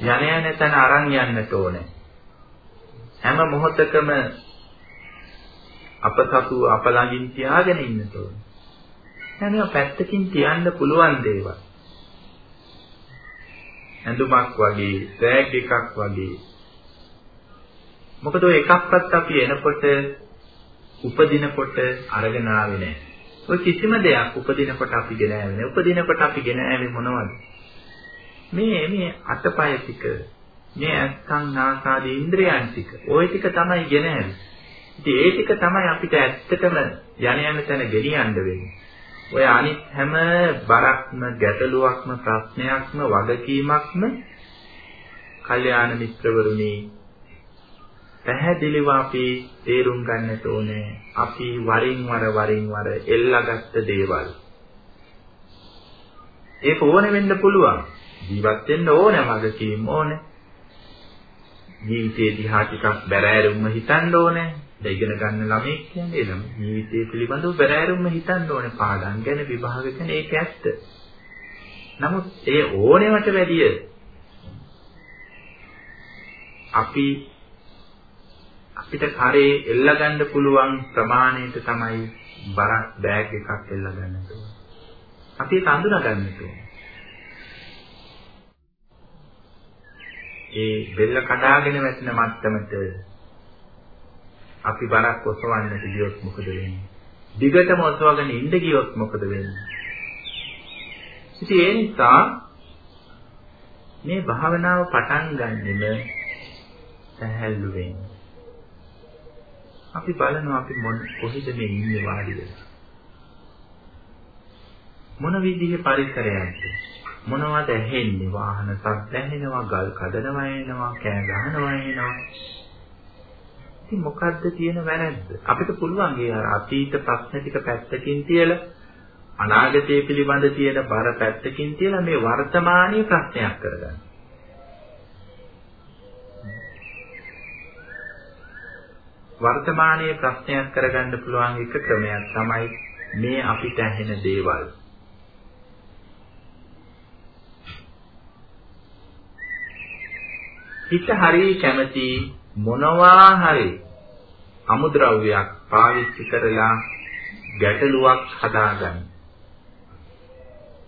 යන යන තැන අරන් යන්නට ඕනේ. හැම මොහොතකම අප සතු අප ළඟින් තියාගෙන ඉන්න ඕනේ. දැන් මේවා පැත්තකින් තියන්න පුළුවන් දේවල්. ඇඳුමක් වගේ බෑග් එකක් වගේ. මොකද ඔය එකක්වත් අපි එනකොට උපදිනකොට අරගෙන ආවේ නැහැ. ඔය කිසිම දෙයක් උපදිනකොට අපි ගෙන ආවේ නැහැ. උපදිනකොට අපි ගෙන ආවේ මොනවද? මේ මේ අතපය ටික, මේ අස්කම් නාසාදී ඉන්ද්‍රයන් ටික. ওই ටික තමයි ගෙන ආවේ. ඉතින් ඒ ටික තමයි අපිට ඇත්තටම යන යන තැන ගෙනියන්න වෙන්නේ. ඔය අනිත් හැම බරක්ම ගැටලුවක්ම ප්‍රශ්නයක්ම වගකීමක්ම කල්යාණ මිත්‍රවරුනි පැහැදිලිව අපි තේරුම් ගන්නට ඕනේ අපි වරින් වර වරින් වර එල්ලාගත්ත දේවල්. ඒක ඕන වෙන්න පුළුවන්. ජීවත් වෙන්න ඕනේ වගකීම් ඕනේ. ජීවිතේ දිහා ටිකක් බැරෑරුම්ම හිතන්න ඕනේ. ඉගෙන ගන්න ළමෙක් කියන්නේ එළම ජීවිතය පිළිබඳව බැරෑරුම්ම හිතන්න ඕනේ. පාඩම් ගැන විභාග ගැන ඒක ඇත්ත. නමුත් ඒ ඕනෙවට වැඩිය අපි අපිට කරේ එල්ල ගන්න පුළුවන් ප්‍රමාණයට තමයි බරක් බෑග් එකක් එල්ල ගන්න ඕනේ. අපි ඒක අඳුනා ගන්න ඕනේ. ඒ බෙල්ල කඩාගෙන වැටෙන මට්ටමට අපි බරක් ඔසවන්නට ගියොත් මොකද වෙන්නේ? දිගටම ඔසවගෙන ඉඳ ගියොත් මොකද වෙන්නේ? ඉතින් ඒ නිසා මේ භාවනාව පටන් ගන්නෙම සැහැල්ලු වෙන්නේ. අපි බලනවා අපි මොන කොහෙද මේ ඉන්නේ වාඩි වෙලා. මොන විදිහේ පරිසරයක්ද? මොනවද ඇහෙන්නේ? වාහන ශබ්ද ඇහෙනවා, ගල් කඩනවා එනවා, කෑ ගහනවා එනවා. ඉතින් මොකද්ද තියෙන වැරද්ද? අපිට පුළුවන් ඒ අතීත ප්‍රශ්න ටික පැත්තකින් තියලා අනාගතය පිළිබඳ තියෙන බර පැත්තකින් තියලා මේ වර්තමානීය ප්‍රශ්නයක් කරගන්න. වර්තමානයේ ප්‍රශ්නයක් කරගන්න පුළුවන් එක ක්‍රමයක් තමයි මේ අපිට ඇහෙන දේවල්. හිත හරිය කැමති මොනවා හරි අමුද්‍රව්‍යයක් පාවිච්චි කරලා ගැටලුවක් හදාගන්න.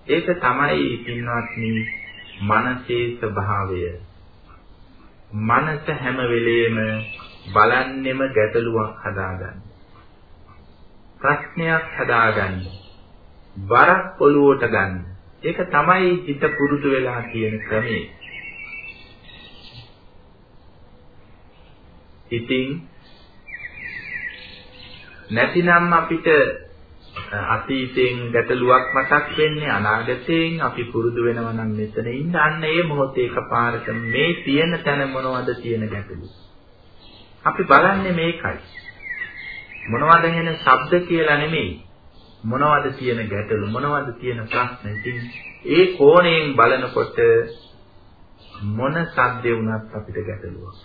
ඒක තමයි පින්වත්නි මනසේ ස්වභාවය. මනස හැම වෙලෙම බලන්නෙම ගැටලුවක් හදාගන්න. ප්‍රශ්නයක් හදාගන්න. බරක් ඔලුවට ගන්න. ඒක තමයි හිත පුරුදු වෙලා තියෙන ක්‍රමය. ඉතින් නැතිනම් අපිට අතීතයෙන් ගැටලුවක් මතක් වෙන්නේ අනාගතයෙන් අපි පුරුදු වෙනවා නම් මෙතන ඉන්න අන්න ඒ මොහොතේ එකපාරට මේ තියෙන තැන මොනවද තියෙන ගැටලුව අපි බලන්නේ මේකයි. මොනවද එන ශබ්ද කියලා නෙමෙයි. මොනවද තියෙන ගැටලු මොනවද තියෙන ප්‍රශ්න. ඉතින් ඒ කෝණයෙන් බලනකොට මොන සද්දේ වුණත් අපිට ගැටලුවක්.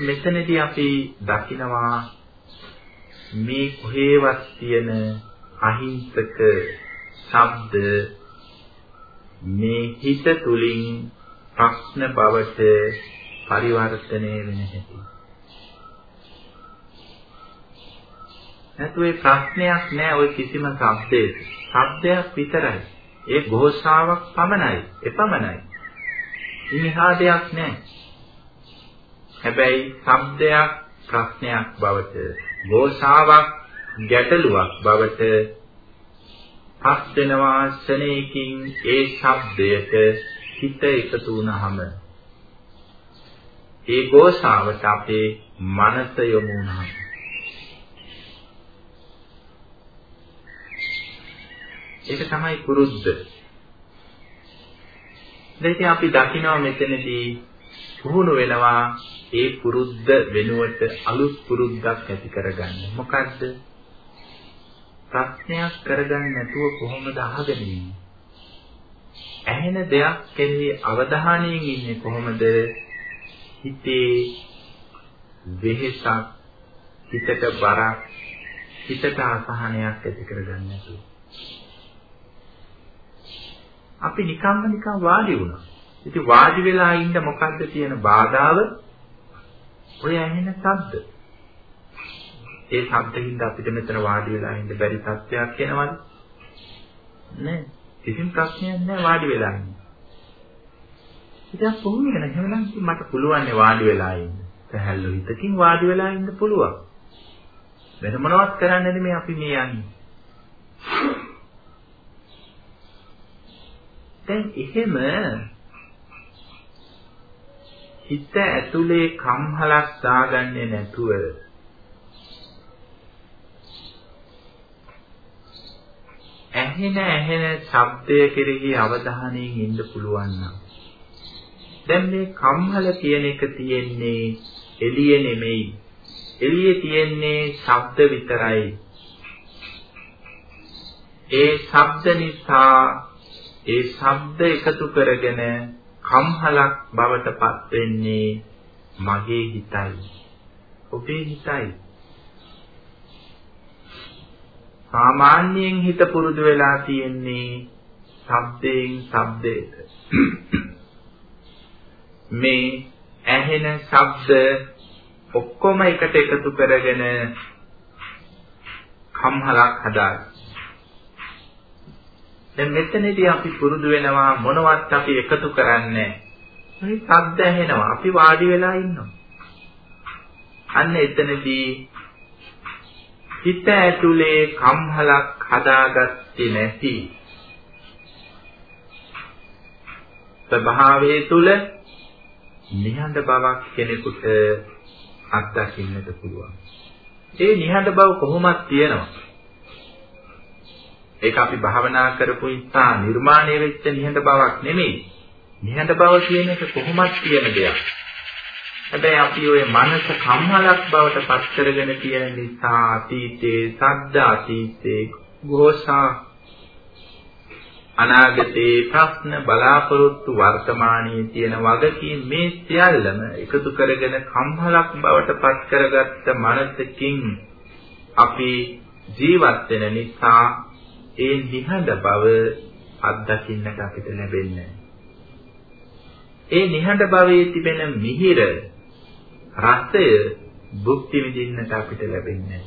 මෙතනදී අපි දකිනවා මේ කොහේවත් තියෙන අහිංසක ශබ්ද මේ හිත තුලින් ප්‍රශ්න බවට පරිවර්තනය වෙන හැටි. නැතු ඒ ප්‍රශ්නයක් නෑ ওই කිසිම શબ્දයක. શબ્දයක් විතරයි. ඒ ഘോഷාවක් පමණයි. එපමණයි. ඉනිහා දෙයක් නෑ. හැබැයි શબ્දයක් ප්‍රශ්නයක් බවට, ഘോഷාවක් ගැටලුවක් බවට පස් වෙන වාසනයකින් ඒ શબ્දයට හිත එකතු වුනහම ඒ ගෝසාවට අපේ මනස යොමු වුණා. ඒක තමයි පුරුද්ද. දැන් අපි දකිනවා මෙතනදී පුහුණු වෙනවා ඒ පුරුද්ද වෙනුවට අලුත් පුරුද්දක් ඇති කරගන්න. මොකද්ද? ප්‍රශ්නයක් කරගන්න නැතුව කොහොමද අහගෙන ඉන්නේ? ඇහෙන දෙයක් කෙරෙහි අවධානයෙන් ඉන්නේ කොහොමද? හිතේ වෙහෙසක්, හිතට බරක්, හිතට අසහනයක් ඇති කරගන්න නැතුව. අපි නිකම්ම නිකම් වාඩි වුණා. ඉතින් වාඩි වෙලා ඉන්න මොකද්ද තියෙන බාධාව? ඔය ඇහෙන ශබ්ද. ඒ ශබ්දින්ද අපිට මෙතන වාඩි වෙලා ඉන්න බැරි තත්ත්වයක් එනවද? නෑ. කිසිම ප්‍රශ්නයක් නෑ වාඩි වෙලා ඉන්න. ඉතින් කොහොමද එහෙනම් මට පුළුවන් වාඩි වෙලා ඉන්න. සහැල්ලු හිතකින් වාඩි වෙලා ඉන්න පුළුවන්. වෙන මොනවත් කරන්න නෙමෙයි අපි මේ යන්නේ. දැන් එහෙම හිත ඇතුලේ කම්හලක් දාගන්නේ නැතුව ඇහෙන ඇහෙන ශබ්දය කෙරෙහි අවධානයෙන් ඉන්න පුළුවන් නම් දැන් මේ කම්හල කියන එක තියෙන්නේ එළිය නෙමෙයි එළියේ තියෙන්නේ ශබ්ද විතරයි ඒ ශබ්ද නිසා ඒ ශබ්ද එකතු කරගෙන කම්හලක් බවට පත් වෙන්නේ මගේ හිතයි. ඔබේ හිතයි. සාමාන්‍යයෙන් හිත පුරුදු වෙලා තියෙන්නේ ශබ්දයෙන් ශබ්දයට. මේ ඇහෙන ශබ්ද ඔක්කොම එකට එකතු කරගෙන කම්හලක් හදාගන්න. දැන් මෙතනදී අපි පුරුදු වෙනවා මොනවත් අපි එකතු කරන්නේ නැහැ. ශබ්ද ඇහෙනවා. අපි වාඩි වෙලා ඉන්නවා. අන්න එතනදී හිත ඇතුලේ කම්හලක් හදාගත්තේ නැති ස්වභාවයේ තුල නිහඬ බවක් කෙනෙකුට අත්දකින්නට පුළුවන්. ඒ නිහඬ බව කොහොමද තියෙනවා? ඒක අපි භාවනා කරපු ඉස්සා නිර්මාණය වෙච්ච නිහඬ බවක් නෙමෙයි. නිහඬ බව කියන එක කොහොමද කියන දෙයක්. හැබැයි අපි ওই මනස කම්මලක් බවට පත් කරගෙන තියෙන නිසා අතීතේ සද්ද අතීතේ ഘോഷා අනාගතේ ප්‍රශ්න බලාපොරොත්තු වර්තමානයේ තියෙන වගකීම් මේ සියල්ලම එකතු කරගෙන කම්මලක් බවට පත් කරගත්ත මනසකින් අපි ජීවත් වෙන නිසා ඒ නිහඬ බව අත්දකින්නට අපිට ලැබෙන්නේ ඒ නිහඬ භවයේ තිබෙන මිහිර රසය භුක්ති විඳින්නට අපිට ලැබෙන්නේ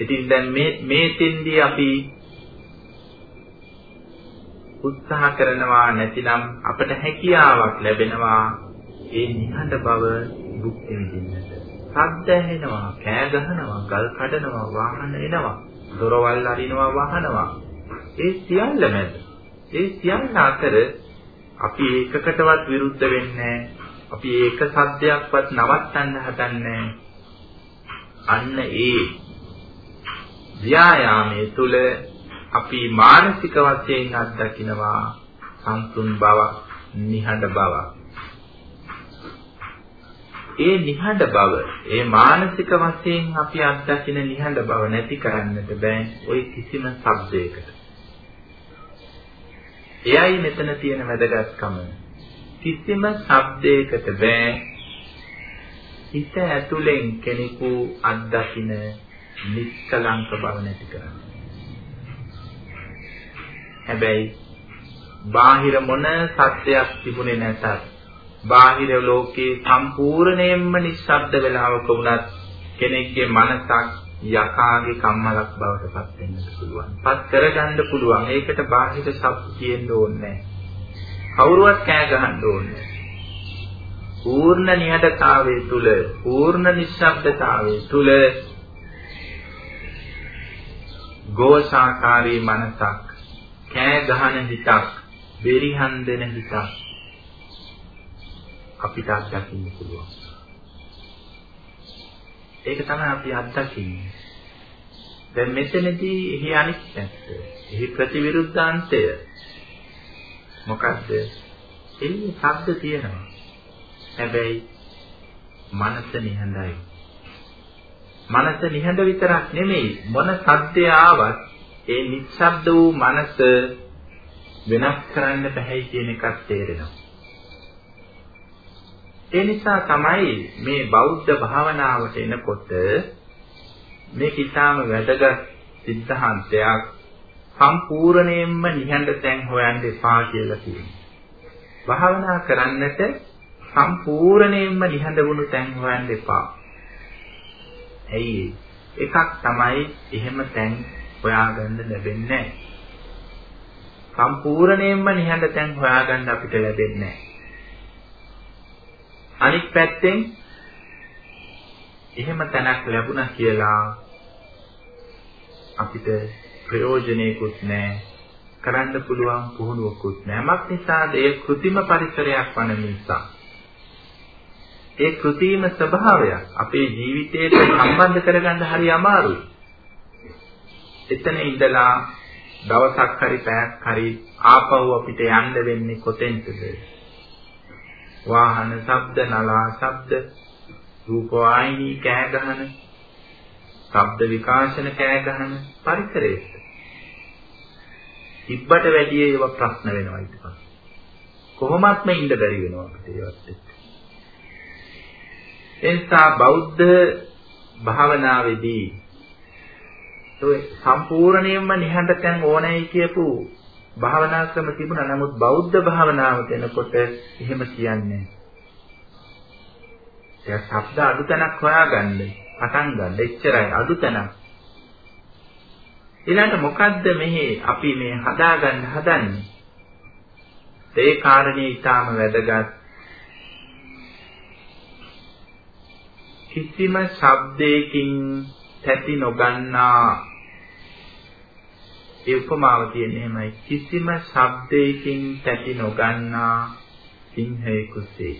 ඉතින් දැන් මේ මේ තෙන්දී අපි උත්සාහ කරනවා නැතිනම් අපට හැකියාවක් ලැබෙනවා ඒ නිහඬ බව භුක්ති විඳින්නට. සද්ද ඇහෙනවා, කෑ ගහනවා, ගල් කඩනවා, වාහන එනවා, දොරවල් අරිනවා, වහනවා. ඒ සියල්ල මැද. ඒ සියල්ල අතර අපි ඒකකටවත් විරුද්ධ වෙන්නේ අපි ඒක සද්දයක්වත් නවත්තන්න හදන්නේ අන්න ඒ ව්‍යායාමයේ තුල අපි මානසික වශයෙන් අත්දකිනවා සම්තුන් බවක්, නිහඬ බවක්. ඒ නිහඬ බව, ඒ මානසික වශයෙන් අපි අත්දකින නිහඬ බව නැති කරන්නට බෑ ওই කිසිම શબ્දයකට. එයයි මෙතන තියෙන වැදගත්කම. කිසිම શબ્දයකට බෑ හිත ඇතුලෙන් කෙනෙකු අත්දකින නිෂ්කලංක බව නැති කරන්න. හැබැයි බාහිර මොන සත්‍යයක් තිබුණේ නැතත් බාහිර ලෝකේ සම්පූර්ණයෙන්ම නිශ්ශබ්ද වෙලාවක වුණත් කෙනෙක්ගේ මනසක් යකාගේ කම්මලක් බවට පත් වෙන්න පුළුවන්. පත් කරගන්න පුළුවන්. ඒකට බාහිර ශබ්ද තියෙන්න ඕනේ කවුරුවත් කෑ ගහන්න ඕනේ පූර්ණ නිහඬතාවයේ තුල පූර්ණ නිශ්ශබ්දතාවයේ තුල ගෝසාකාරී මනසක් කෑ ගහන හිතක් බෙරිහන් දෙන හිතක් අපිට අත්දකින්න පුළුවන් ඒක තමයි අපි අත්දකින්නේ දැන් මෙතනදී එහි අනිත් පැත්ත. එහි ප්‍රතිවිරුද්ධාන්තය. මොකද්ද? එන්නේ ශබ්ද තියෙනවා. හැබැයි මනස නිහඬයි. මනස නිහඬ විතරක් නෙමෙයි මොන සද්දය ආවත් ඒ නිශ්ශබ්ද වූ මනස වෙනස් කරන්න බැහැ කියන එකක් තේරෙනවා. ඒ නිසා තමයි මේ බෞද්ධ භාවනාවට එනකොට මේ කිතාම වැදගත් සිද්ධාන්තයක් සම්පූර්ණයෙන්ම නිහඬ තැන් හොයන්න එපා කියලා කියනවා. භාවනා කරන්නට සම්පූර්ණයෙන්ම නිහඬ වුණු තැන් හොයන්න එපා. ඇයි එකක් තමයි එහෙම තැන් හොයාගන්න ලැබෙන්නේ නැහැ. සම්පූර්ණයෙන්ම නිහඬ තැන් හොයාගන්න අපිට ලැබෙන්නේ නැහැ. අනිත් පැත්තෙන් එහෙම තැනක් ලැබුණා කියලා අපිට ප්‍රයෝජනෙකුත් නැහැ. කරන්න පුළුවන් පුහුණුවකුත් නැහැ. මක් නිසාද ඒ કૃතිම පරිසරයක් වන නිසා. ඒ કૃතිම ස්වභාවය අපේ ජීවිතයට සම්බන්ධ කරගන්න හරි අමාරුයි. එතන ඉඳලා දවසක් හරි පැයක් හරි ආපහු අපිට යන්න වෙන්නේ කොතෙන්ද? වාහන ශබ්ද නලා ශබ්ද රූප වාහිනී කෑ ගහන ශබ්ද විකාශන කෑ ගහන පරිසරයක තිබ්බට වැඩි ඒවා ප්‍රශ්න වෙනවා ඊට පස්සේ කොහොමත්ම ඉන්න බැරි වෙනවා අපිට ඒවත් එක්ක එනිසා බෞද්ධ භාවනාවේදී ඒ සම්පූර්ණයෙන්ම නිහඬකම් ඕනයි කියපු භාවනා ක්‍රම තිබුණා. නමුත් බෞද්ධ භාවනාවට එනකොට එහෙම කියන්නේ නැහැ. ඒ ශබ්ද අඩුතනක් හොයාගන්න, පටන් ගන්න. එච්චරයි අඩුතනක්. ඊළඟට මොකද්ද මෙහි අපි මේ හදාගන්න හදන්නේ? ඒ කාරණේ ඊටාම වැදගත්. කිසිම ශබ්දයකින් තැති නොගන්නා. ඒ උපමාව තියෙන්නේ එහෙමයි. කිසිම ශබ්දයකින් තැති නොගන්නා සිංහයෙකුසේ.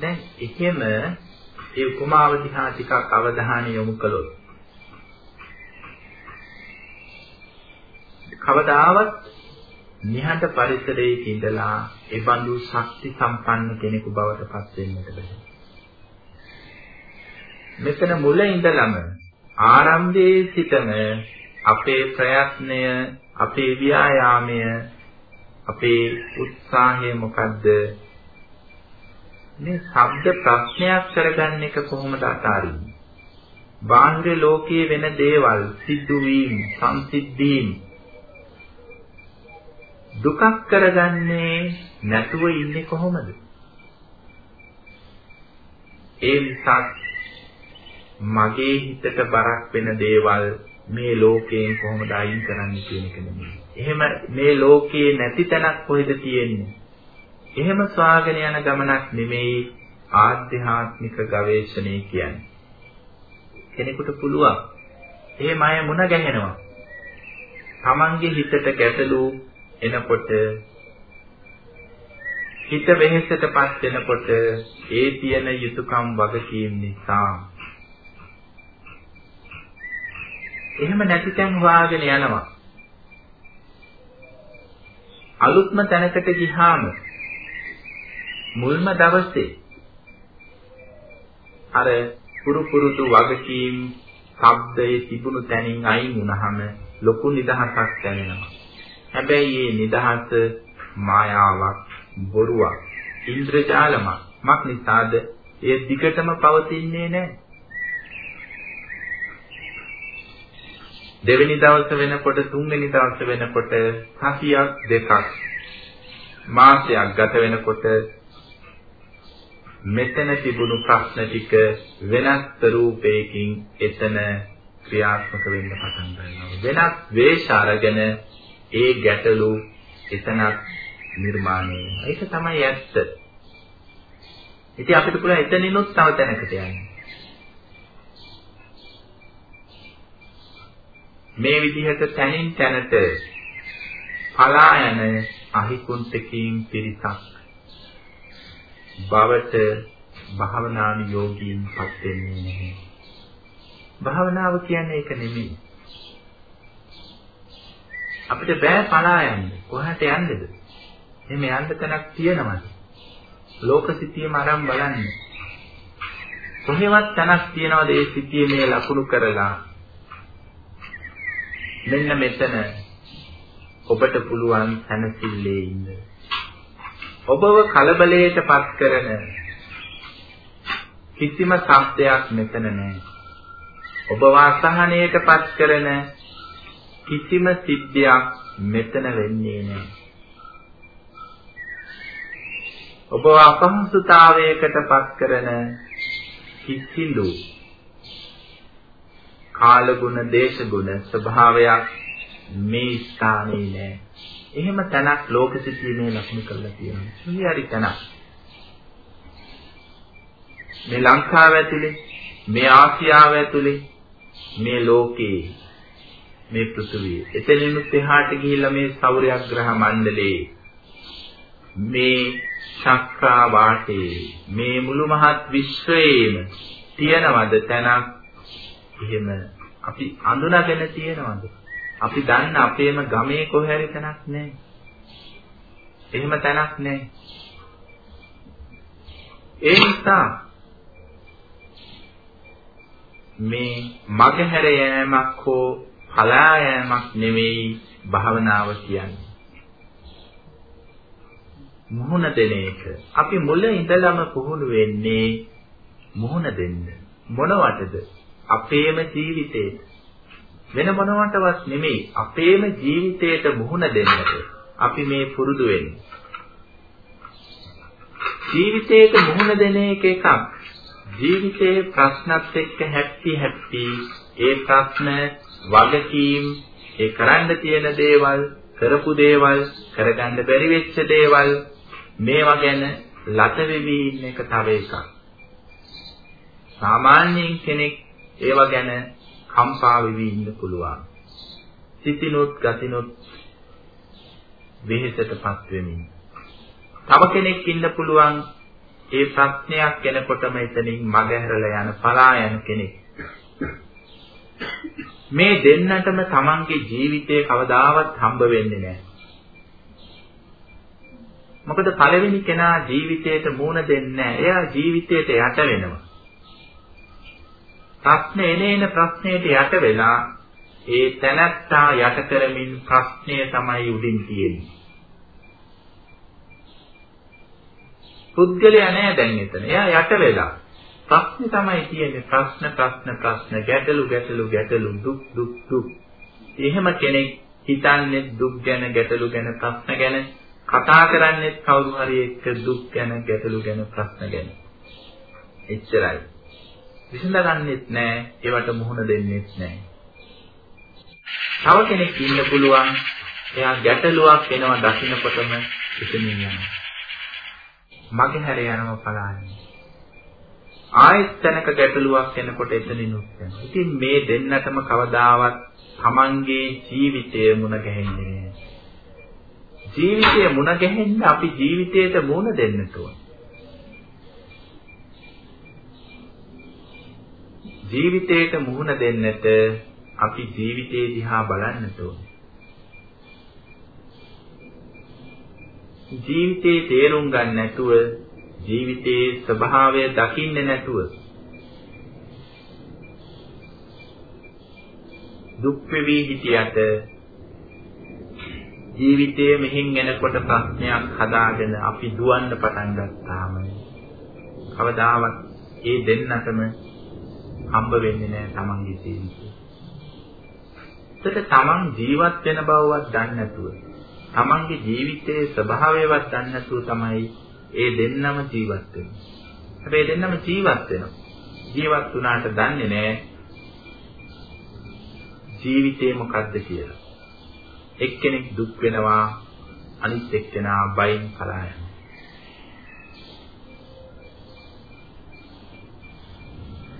දැන් එහෙම ඒ උපමාව දිහා ටිකක් අවධානය යොමු කළොත්. කවදාවත් නිහඬ පරිසරයක ඉඳලා ඒ බඳු ශක්ති සම්පන්න කෙනෙකු බවට පත් වෙන්නට බෑ. මෙතන මුල ඉඳලම ආරම්භයේ සිටම අපේ ප්‍රයත්නය, අපේ ව්‍යායාමය, අපේ උත්සාහය මොකද්ද? මේ ශබ්ද ප්‍රශ්නයක් කරගන්න එක කොහොමද අතාරින්නේ? බාහිර ලෝකයේ වෙන දේවල් සිද්ධ වීම, සංසිද්ධීන් දුකක් කරගන්නේ නැතුව ඉන්නේ කොහොමද? ඒ නිසා මගේ හිතට බරක් වෙන දේවල් මේ ලෝකයෙන් කොහොමද අයින් කරන්නේ කියන එක නෙමෙයි. එහෙම මේ ලෝකයේ නැති තැනක් කොහෙද තියෙන්නේ? එහෙම ස්වාගෙන යන ගමනක් නෙමෙයි ආධ්‍යාත්මික ගවේෂණය කියන්නේ. කෙනෙකුට පුළුවන්. එහෙම අය මුණ ගැහෙනවා. Tamange හිතට ගැටලු එනකොට හිත වෙහෙසටපත් වෙනකොට ඒ තියෙන යුතුයකම් වගකීම් නිසා එහෙම නැති තැන් හොයාගෙන යනවා. අලුත්ම තැනකට ගිහාම මුල්ම දවසේ අර පුරු පුරුදු වගකීම් ශබ්දයේ තිබුණු තැනින් අයින් වුණාම ලොකු නිදහසක් දැනෙනවා. හැබැයි මේ නිදහස මායාවක්, බොරුවක්, ඉන්ද්‍රජාලමක්. මක් නිසාද? ඒ දිගටම පවතින්නේ නැහැ. දෙවෙනි දවස වෙනකොට තුන්වෙනි දවස වෙනකොට සතියක් දෙකක් මාසයක් ගත වෙනකොට මෙතන තිබුණු ප්‍රශ්න ටික වෙනස් රූපයකින් එතන ක්‍රියාත්මක වෙන්න පටන් ගන්නවා වෙනස් වේශ අරගෙන ඒ ගැටලු එතනක් නිර්මාණය වෙනවා ඒක තමයි ඇත්ත ඉතින් අපිට පුළුවන් එතනිනුත් තව තැනකට යන්න මේ විදිහට තනින් තැනට පලා යන අහිකුන්තකීන් පිරිසක් බවට භාවනානුයෝගීන්පත් වෙන්නේ නැහැ. භාවනාව කියන්නේ ඒක නෙමෙයි. අපිට බෑ පලා යන්න. කොහාට යන්නද? එහෙම යන්න තැනක් තියෙනවද? ලෝක සිතියම අරන් බලන්න. කොහෙවත් තැනක් තියනවද ඒ සිතියේ ලකුණු කරලා? මෙන්න මෙතන ඔබට පුළුවන් තනසිල්ලේ ඉන්න. ඔබව කලබලයට පත් කරන කිසිම සත්‍යයක් මෙතන නැහැ. ඔබ වාසහණයට පත් කරන කිසිම සිද්ධියක් මෙතන වෙන්නේ නැහැ. ඔබ අපහසුතාවයකට පත් කරන කිසිදු කාලගුණ දේශගුණ ස්වභාවයක් මේ ස්ථානේ නෑ. එහෙම තැනක් ලෝක සිටීමේ ලක්ෂණ කරලා තියෙනවා. සිහි හරි තැනක්. මේ ලංකාව ඇතුලේ, මේ ආසියාව ඇතුලේ, මේ ලෝකේ මේ පෘථිවිය. එතනිනුත් එහාට ගිහිල්ලා මේ සෞරයග්‍රහ මණ්ඩලයේ මේ ශක්‍රා වාටේ මේ මුළු මහත් විශ්වයේම තියනවද තැනක්? එහෙම අපි අඳුනගෙන තියනවද? අපි දන්න අපේම ගමේ කොහේ හරි තැනක් නැහැ. එහෙම තැනක් නැහැ. ඒ නිසා මේ මගහැර යෑමක් හෝ පලා යෑමක් නෙවෙයි භාවනාව කියන්නේ මුහුණ දෙන එක. අපි මුල ඉඳලම පුහුණු වෙන්නේ මුහුණ දෙන්න. මොනවටද? අපේම ජීවිතේට. වෙන මොනවටවත් නෙමෙයි. අපේම ජීවිතේට මුහුණ දෙන්නට අපි මේ පුරුදු වෙන්නේ. ජීවිතේට මුහුණ දෙන එක එකක්. ජීවිතයේ ප්‍රශ්නත් එක්ක හැප්පි හැප්පි ඒ ප්‍රශ්න වගකීම් ඒ කරන්න තියෙන දේවල් කරපු දේවල් කරගන්න බැරි වෙච්ච දේවල් මේවා ගැන ලත වෙවි ඉන්න එක තව එකක්. සාමාන්‍යයෙන් කෙනෙක් ඒවා ගැන කම්පා වෙවි ඉන්න පුළුවන්. සිතිනොත් ගතිනොත් වෙහෙසටපත් වෙමින්. තව කෙනෙක් ඉන්න පුළුවන් ඒ ප්‍රශ්නයක් එනකොටම එතනින් මගහැරලා යන පලා යන කෙනෙක්. මේ දෙන්නටම තමන්ගේ ජීවිතේ කවදාවත් හම්බ වෙන්නේ නැහැ. මොකද පළවෙනි කෙනා ජීවිතයට මූණ දෙන්නේ එයා ජීවිතයට යට වෙනවා. ප්‍රශ්න එන එන ප්‍රශ්නයට යට වෙලා ඒ තැනත්තා යට කරමින් ප්‍රශ්නය තමයි උඩින් තියෙන්නේ. පුද්ගලයා නෑ දැන් එතන. එයා යට වෙලා. ප්‍රශ්නේ තමයි තියෙන්නේ ප්‍රශ්න ප්‍රශ්න ප්‍රශ්න ගැටලු ගැටලු ගැටලු දුක් දුක් දුක්. එහෙම කෙනෙක් හිතන්නේ දුක් ගැන ගැටලු ගැන ප්‍රශ්න ගැන කතා කරන්නේ කවුරු හරි එක්ක දුක් ගැන ගැටලු ගැන ප්‍රශ්න ගැන. එච්චරයි. විසඳගන්නෙත් නෑ, ඒවට මුහුණ දෙන්නෙත් නෑ. තව කෙනෙක් ඉන්න පුළුවන් එයා ගැටලුවක් එනවා දකින්නකොටම එතනින් යනවා. මගේ හැර යනවා පලාන්නේ. ආයෙත් තැනක ගැටලුවක් එනකොට එතනිනුත් යනවා. ඉතින් මේ දෙන්නටම කවදාවත් Tamange ජීවිතය මුණ ගැහෙන්නේ ජීවිතය මුණ ගැහෙන්න අපි ජීවිතයට මුණ දෙන්න ඕන. ජීවිතයට මුහුණ දෙන්නට අපි ජීවිතේ දිහා බලන්නට ඕන. ජීවිතේ තේරුම් ගන්න නැතුව ජීවිතයේ ස්වභාවය දකින්නේ නැතුව දුක් වෙවි හිටියට ජීවිතයේ මෙහින් එනකොට ප්‍රශ්නයක් හදාගෙන අපි දුවන්න පටන් ගත්තාම කවදාවත් ඒ දෙන්නටම හම්බ වෙන්නේ නැහැ තමන්ගේ ජීවිතේ. ඒකට තමන් ජීවත් වෙන බවවත් දන්නේ නැතුව තමන්ගේ ජීවිතයේ ස්වභාවයවත් දන්නේ නැතුව තමයි ඒ දෙන්නම ජීවත් වෙන්නේ. හැබැයි දෙන්නම ජීවත් වෙනවා. ජීවත් වුණාට දන්නේ නැහැ ජීවිතේ මොකද්ද කියලා. එක්කෙනෙක් දුක් වෙනවා අනිත් එක්කෙනා බයෙන් පලා යනවා.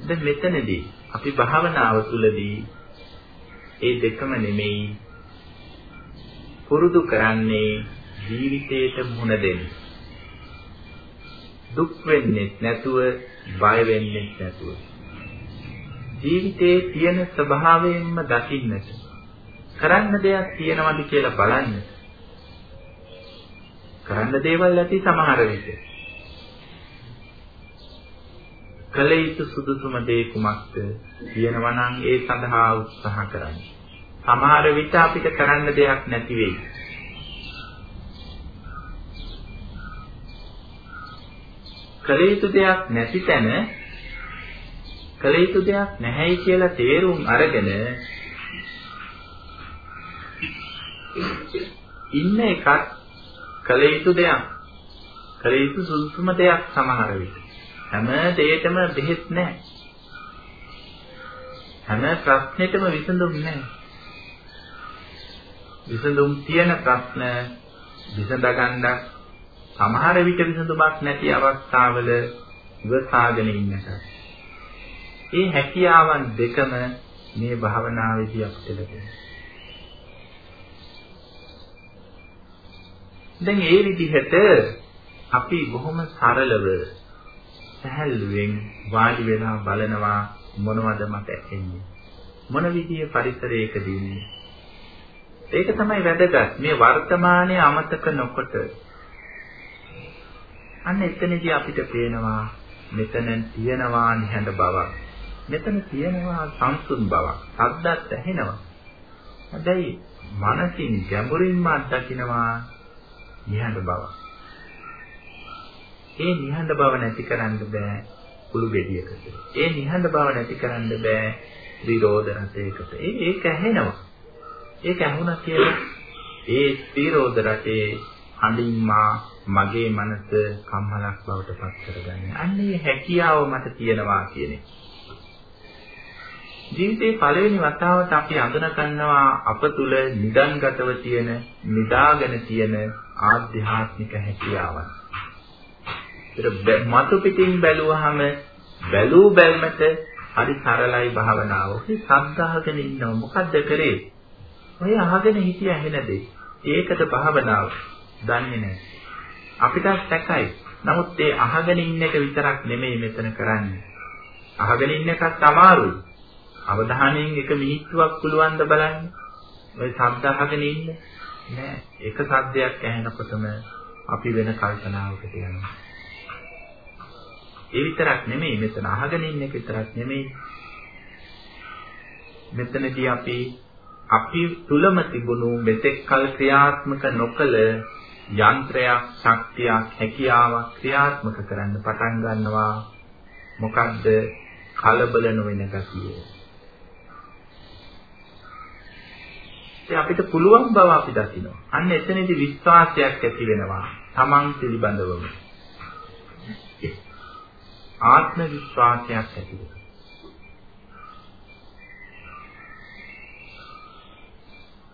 දැන් මෙතනදී අපි භාවනාව තුළදී ඒ දෙකම නෙමෙයි පුරුදු කරන්නේ ජීවිතයට මුහුණ දෙන්න. දුක් වෙන්නේ නැතුව බය වෙන්නේ නැතුව ජීවිතයේ තියෙන ස්වභාවයෙන්ම දකින්නට කරන්න දෙයක් තියෙනවද කියලා බලන්න කරන්න දේවල් ඇති සමහර විට කල යුතු සුදුසුම දේ කුමක්ද කියනවා නම් ඒ සඳහා උත්සාහ කරන්න. සමහර විට අපිට කරන්න දෙයක් නැති වෙයි. කල යුතු දෙයක් නැති තැන කල යුතු දෙයක් නැහැයි කියලා තේරුම් අරගෙන ඉන්න එකක් කල යුතු දෙයක්. කල යුතු සුදුසුම දෙයක් සමහර විට. හැම දෙයකම බෙහෙත් නැහැ. හැම ප්‍රශ්නෙටම විසඳුම් නැහැ. විසඳුම් තියෙන ප්‍රශ්න විසඳගන්න සමහර විට විසඳුමක් නැති අවස්ථාවල ඉවසාගෙන ඉන්නට. මේ හැකියාවන් දෙකම මේ භාවනාවේදී අපිට ලැබෙනවා. දැන් ඒ විදිහට අපි බොහොම සරලව සැහැල්ලුවෙන් වාඩි වෙලා බලනවා මොනවද මට එන්නේ මොන විදිහේ පරිසරයකදී ඉන්නේ ඒක තමයි වැදගත් මේ වර්තමානයේ අමතක නොකොට අන්න එතනදී අපිට පේනවා මෙතන තියෙනවා නිහඬ බවක් මෙතන තියෙනවා සංසුන් බවක් සද්දත් ඇහෙනවා හැබැයි මනසින් ගැඹුරින්ම අත්දකින්නවා නිහඬ බවක් ඒ නිහඬ බව නැති කරන්න බෑ කුළු ගෙඩියකට. ඒ නිහඬ බව නැති කරන්න බෑ විරෝධ රසයකට. ඒ ඒක ඇහෙනවා. ඒක ඇහුණා කියලා ඒ විරෝධ රටේ හඬින්මා මගේ මනස කම්මලක් බවට පත් කරගන්නේ. අන්නේ හැකියාව මට තියෙනවා කියන්නේ. ජීවිතේ පළවෙනි වතාවට අපි අඳුන ගන්නවා අප තුල නිදන්ගතව තියෙන, නිදාගෙන තියෙන ආධ්‍යාත්මික හැකියාවන්. ඒක මතු පිටින් බැලුවහම බැලූ බැල්මට හරි සරලයි භාවනාව. ඔහි සද්ධාගෙන ඉන්නව මොකද්ද කරේ? ඔය අහගෙන හිටිය ඇහෙන දෙයි. ඒකද භාවනාව. දන්නේ නැහැ. අපිට සැකයි. නමුත් ඒ අහගෙන ඉන්න එක විතරක් නෙමෙයි මෙතන කරන්නේ. අහගෙන ඉන්න එකත් අමාරුයි. අවධානයෙන් එක මිනිත්තුවක් පුළුවන් ද බලන්න. ඔය ශබ්ද අහගෙන ඉන්න. නෑ. එක ශබ්දයක් ඇහෙනකොටම අපි වෙන කල්පනාවකට යනවා. ඒ විතරක් නෙමෙයි මෙතන අහගෙන ඉන්න එක විතරක් නෙමෙයි මෙතනදී අපි අපි තුලම තිබුණු මෙතෙක් කල ක්‍රියාත්මක නොකල යන්ත්‍රයක් ශක්තියක් හැකියාවක් ක්‍රියාත්මක කරන්න පටන් ගන්නවා. මොකද්ද? කලබල නොවන ගතිය. ඒ අපිට පුළුවන් බව අපි දකිනවා. අන්න එතනදී විශ්වාසයක් ඇති වෙනවා. Taman පිළිබඳවම. ආත්ම විශ්වාසයක් ඇති වෙනවා.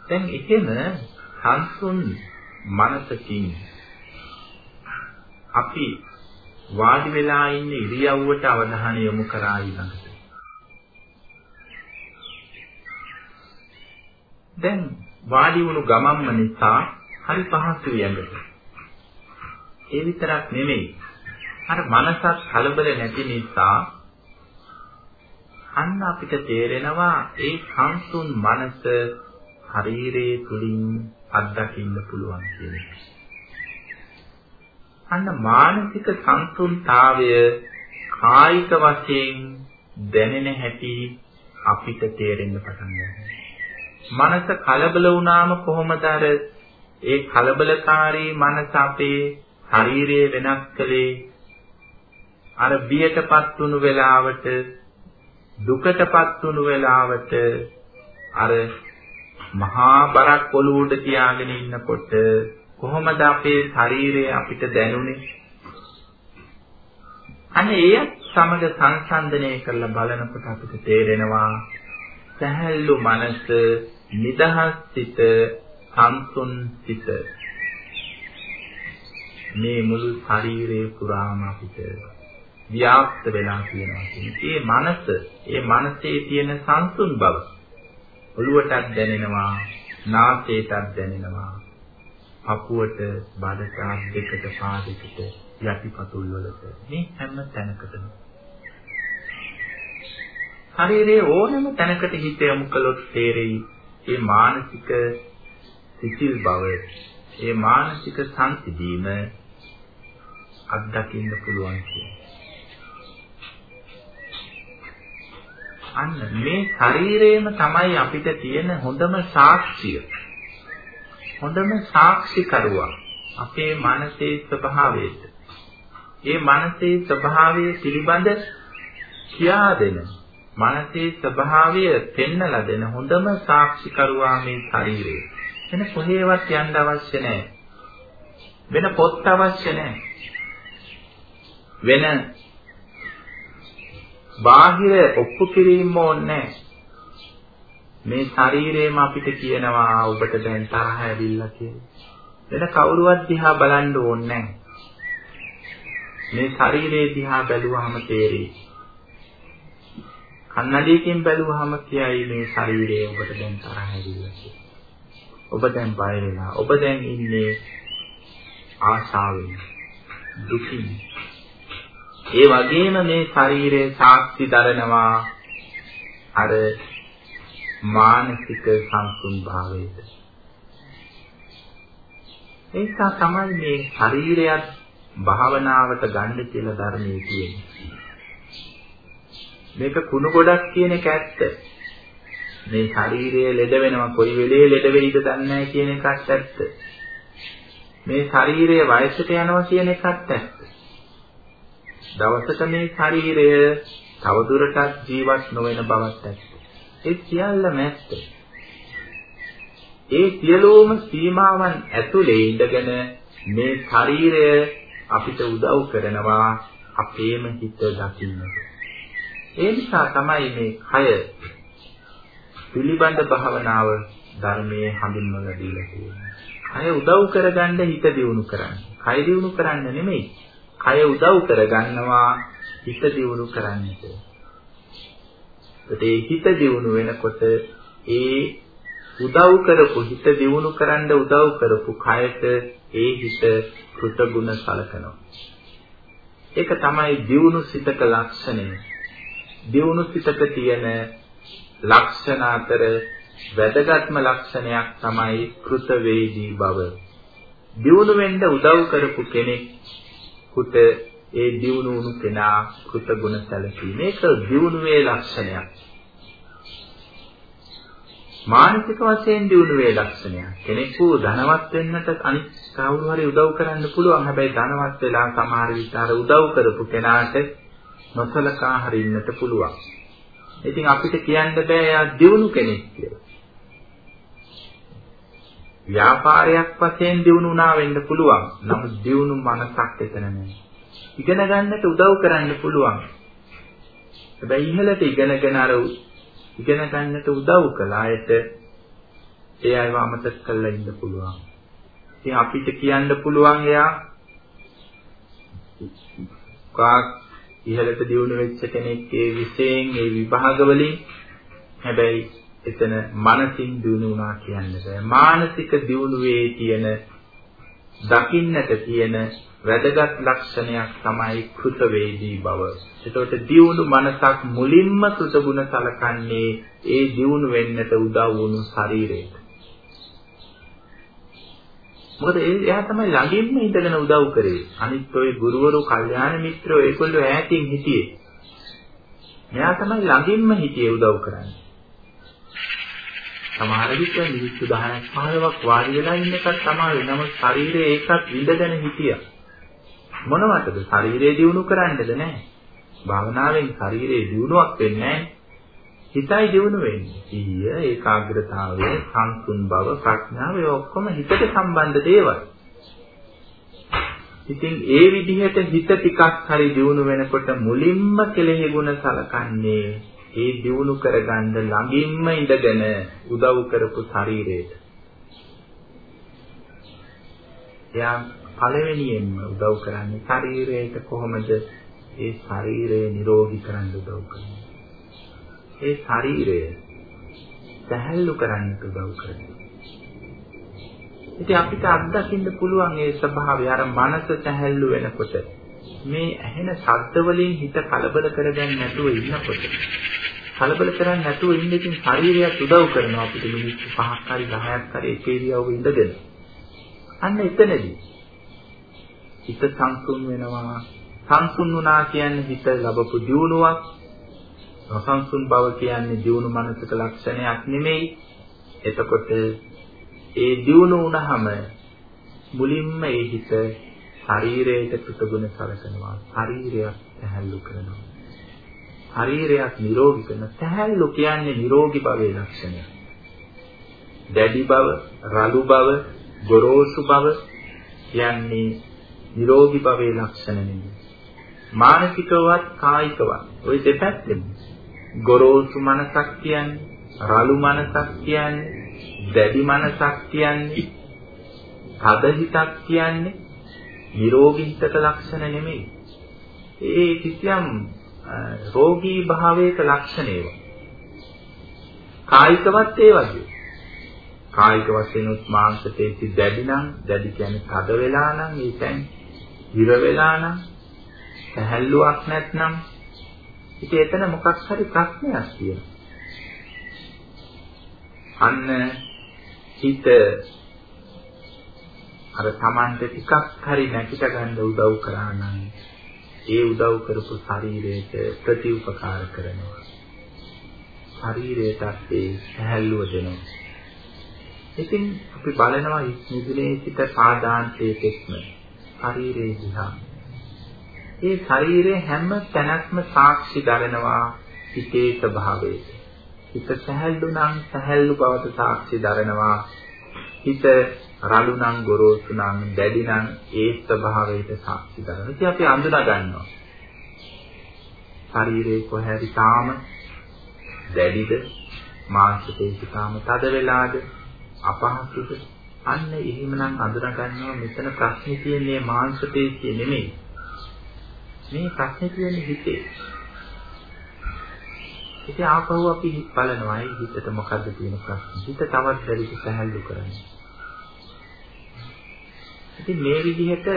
දැන් එහෙම සංසුන් මනසකින් අපි වාඩි වෙලා ඉන්න ඉරියව්වට අවධානය යොමු කරා ඊළඟට. දැන් වාඩි වුණු ගමම්ම නිසා හරි පහසුයි ඇඟට. ඒ විතරක් නෙමෙයි අර මනසත් කලබල නැති නිසා අන්න අපිට තේරෙනවා ඒ සංසුන් මනස ශරීරයේ තුලින් අත්දකින්න පුළුවන් කියන එක. අන්න මානසික සංසුන්තාවය කායික වශයෙන් දැනෙන හැටි අපිට තේරෙන්න පටන් ගන්නවා. මනස කලබල වුණාම කොහොමද අර ඒ කලබලකාරී මනස අපේ ශරීරය වෙනස් කළේ අර බියටපත් වුණු වෙලාවට දුකටපත් වුණු වෙලාවට අර මහා බරක් ඔලුවට තියාගෙන ඉන්නකොට කොහොමද අපේ ශරීරය අපිට දැනුනේ අනේ ඒ සමග සංසන්දනය කරලා බලනකොට අපිට තේරෙනවා සැහැල්ලු මනස නිදහස් සිත සංසුන් සිත මේ මුළු ශරීරේ පුරාම අපිට ව්‍යාප්ත වෙලා තියෙනවා කියන්නේ. ඒ මනස, ඒ මනසේ තියෙන සංසුන් බව ඔළුවටත් දැනෙනවා, නාසයටත් දැනෙනවා, අපුවට, බඩට, දෙකට, පාදයකට යටිපතුල් වලට. මේ හැම තැනකටම. ශරීරයේ ඕනෑම තැනකට හිත යොමු කළොත් තේරෙයි මේ මානසික සිසිල් බව ඒ මානසික සංසිඳීම අත්දකින්න පුළුවන් කියන්නේ. අන්න මේ ශරීරයම තමයි අපිට තියෙන හොඳම සාක්ෂිය. හොඳම සාක්ෂිකරුවා අපේ මනසේ ස්වභාවයට. ඒ මනසේ ස්වභාවය පිළිබඳ කියා දෙන මනසේ ස්වභාවය පෙන්නලා දෙන හොඳම සාක්ෂිකරුවා මේ ශරීරය. වෙන කොහේවත් යන්න අවශ්‍ය නැහැ. වෙන පොත් අවශ්‍ය නැහැ. වෙන බාහිර ඔප්පු කිරීම ඕනේ මේ ශරීරයම අපිට කියනවා ඔබට දැන් තරහ ඇවිල්ලා කියලා. වෙන කවුරුවත් දිහා බලන්න ඕනේ මේ ශරීරයේ දිහා බැලුවහම තේරෙයි. කන්නඩියකින් බැලුවහම කියයි මේ ශරීරයේ ඔබට දැන් තරහ ඇවිල්ලා කියලා. ඔබ දැන් බය වෙලා. ඔබ දැන් ඉන්නේ ආශාවෙන් දුකින් ඒ වගේම මේ ශරීරය සාක්ෂි දරනවා අර මානසික සංසුන් භාවයට. ඒක තමයි මේ ශරීරයත් භාවනාවට ගන්න කියලා ධර්මයේ තියෙන්නේ. මේක කුණු ගොඩක් කියන එක ඇත්ත. මේ ශරීරය ලෙඩ වෙනවා කොයි වෙලේ ලෙඩ වෙයිද දන්නේ නැහැ කියන එකත් ඇත්ත. මේ ශරීරය වයසට යනවා කියන එකත් ඇත්ත. දවසක මේ ශරීරය තවදුරටත් ජීවත් නොවන බවත් ඇත්ත. ඒ සියල්ලම ඇත්ත. ඒ සියලුම සීමාවන් ඇතුලේ ඉඳගෙන මේ ශරීරය අපිට උදව් කරනවා අපේම හිත දකින්නට. ඒ නිසා තමයි මේ කය පිළිබඳ භාවනාව ධර්මයේ හඳුන්වලා දීලා තියෙන්නේ. කය උදව් කරගන්න හිත දියුණු කරන්න. කය දියුණු කරන්න නෙමෙයි. කය උදව් කරගන්නවා හිත දියුණු කරන්නට. ඒ හිත දියුණු වෙනකොට ඒ උදව් කරපු හිත දියුණු කරන්න උදව් කරපු කයට ඒ හිත කෘතගුණ සලකනවා. ඒක තමයි දියුණු සිතක ලක්ෂණය. දියුණු සිතක තියෙන ලක්ෂණ අතර වැදගත්ම ලක්ෂණයක් තමයි කෘත වේදී බව. දියුණු වෙන්න උදව් කරපු කෙනෙක් කුත ඒ දියුණු වුණු කෙනා කෘත ගුණ සැලකීම. මේක දියුණුවේ ලක්ෂණයක්. මානසික වශයෙන් දියුණුවේ ලක්ෂණයක්. කෙනෙකු ධනවත් වෙන්නට අනිත් කවුරු හරි උදව් කරන්න පුළුවන්. හැබැයි ධනවත් වෙලා සමහර විට අර උදව් කරපු කෙනාට නොසලකා හරින්නට පුළුවන්. ඉතින් අපිට කියන්න බෑ එයා දියුණු කෙනෙක් කියලා. ව්‍යාපාරයක් වශයෙන් දියුණු වුණා වෙන්න පුළුවන්. නමුත් දියුණු මනසක් එතන නැහැ. ඉගෙන ගන්නට උදව් කරන්න පුළුවන්. හැබැයි ඉහළට ඉගෙනගෙන අර ඉගෙන ගන්නට උදව් කළ අයට ඒ අයව අමතක කරලා ඉන්න පුළුවන්. ඉතින් අපිට කියන්න පුළුවන් එයා කාක් ඉහළට දියුණු වෙච්ච කෙනෙක් ඒ විශේෂයෙන් ඒ විභාග වලින් හැබැයි එතන මනසින් දිනු වුණා කියන්න බෑ. මානසික දියුණුවේ තියෙන දකින්නට තියෙන වැදගත් ලක්ෂණයක් තමයි කෘත වේදී බව. එතකොට දියුණු මනසක් මුලින්ම කෘතගුණ සලකන්නේ ඒ දියුණු වෙන්නට උදව් වුණු ශරීරයට. මොකද එයා තමයි ළඟින්ම ඉඳගෙන උදව් කරේ. අනිත් ඔය ගුරුවරු, කල්යාණ මිත්‍රයෝ ඒගොල්ලෝ ඈතින් හිටියේ. මෙයා තමයි ළඟින්ම හිටියේ උදව් කරන්නේ. සමහර විට මිනිස්සු 10ක් 15ක් වාඩි වෙලා ඉන්න එකත් තමයි. නමුත් ශරීරය ඒකත් විඳගෙන හිටියා. මොනවටද? ශරීරය දියුණු කරන්නද නැහැ. භාවනාවෙන් ශරීරයේ දියුණුවක් වෙන්නේ හිතයි දියුණු වෙන්නේ. සිහිය, ඒකාග්‍රතාවය, සංසුන් බව, ප්‍රඥාව ඒ ඔක්කොම හිතට සම්බන්ධ දේවල්. ඉතින් ඒ විදිහට හිත ටිකක් හරි දියුණු වෙනකොට මුලින්ම කෙලෙහි ගුණ සලකන්නේ ඒ දියුණු කරගන්න ළඟින්ම ඉඳගෙන උදව් කරපු ශරීරයට. එයා පළවෙනියෙන්ම උදව් කරන්නේ ශරීරයට කොහොමද ඒ ශරීරය නිරෝගී කරන්න උදව් කරන්නේ. ඒ ශරීරය සැහැල්ලු කරන්න උදව් කරනවා. ඉතින් අපිට අත්දකින්න පුළුවන් ඒ ස්වභාවය අර මනස සැහැල්ලු වෙනකොට මේ ඇහෙන ශබ්ද වලින් හිත කලබල කරගන්න නැතුව ඉන්නකොට කලබල කරන්නේ නැතුව ඉන්න ඉතින් ශරීරයත් උදව් කරනවා අපිට මිනිස්සු පහක් හරි 10ක් හරි එක ඉරියව්ව ඉඳගෙන. අන්න එතනදී හිත සංසුන් වෙනවා. සංසුන් වුණා කියන්නේ හිත ලැබපු දියුණුවක්. නොසන්සුන් බව කියන්නේ දියුණු මනසක ලක්ෂණයක් නෙමෙයි. එතකොට ඒ දියුණු වුණාම මුලින්ම ඒ හිත ශරීරයට කෘතගුණ සලකනවා ශරීරයක් සැහැල්ලු කරනවා. ශරීරයක් නිරෝගී කරන සැහැල්ලු කියන්නේ නිරෝගී භවයේ ලක්ෂණය. දැඩි බව රළු බව ගොරෝසු බව කියන්නේ නිරෝගී භවයේ ලක්ෂණ නෙමෙයි. මානසිකවත් කායිකවත්. ওই දෙපැත්තෙම. ගොරෝසු මනසක් කියන්නේ රළු මනසක් කියන්නේ දැඩි මනසක් කියන්නේ තද හිතක් කියන්නේ නිරෝගී හිතක ලක්ෂණ නෙමෙයි. ඒ කිසියම් රෝගී භාවයක ලක්ෂණ ඒවා. කායිකවත් ඒ වගේ. කායික වශයෙන් උත් මාංශ තේසි දැඩි නම් දැඩි කියන්නේ තද වෙලා නම් ඒ කියන්නේ හිර වෙලා නම් සැහැල්ලුවක් නැත්නම් ඉතින් එතන මොකක් හරි ප්‍රශ්නයක් තියෙනවා. අන්න හිත අර Tamante ටිකක් හරි නැකිට ගන්න උදව් කරා නම් ඒ උදව් කරපු ශරීරයට ප්‍රතිඋපකාර කරනවා. ශරීරයටත් ඒ සැහැල්ලුව දෙනවා. ඉතින් අපි බලනවා නිදිනේ සිට සාදාන්තයේ තෙක්ම ශරීරයේ දිහා. ඒ ශරීරයේ හැම තැනක්ම සාක්ෂි දරනවා හිතේ ස්වභාවයට. හිත සැහැල්ලු නම් සැහැල්ලු බවට සාක්ෂි දරනවා. හිත රළු නම් ගොරෝසු නම් දැඩි නම් ඒ ස්වභාවයට සාක්ෂි දරනවා. ඉතින් අපි අඳුනා ගන්නවා. ශරීරයේ කොහේරි තාම දැඩිද මාංශ පේශි තාම තද වෙලාද අපහසුද අන්න එහෙමනම් අඳුනා ගන්නවා මෙතන ප්‍රශ්නේ තියෙන්නේ මාංශ පේශිය නෙමෙයි. මේ ප්‍රශ්නේ තියෙන්නේ හිතේ. ඉතින් ආපහු අපි බලනවා ඒ හිතට මොකද්ද තියෙන ප්‍රශ්න. හිත තවත් බැරිද සැහැල්ලු කරන්නේ. ඉතින් මේ විදිහට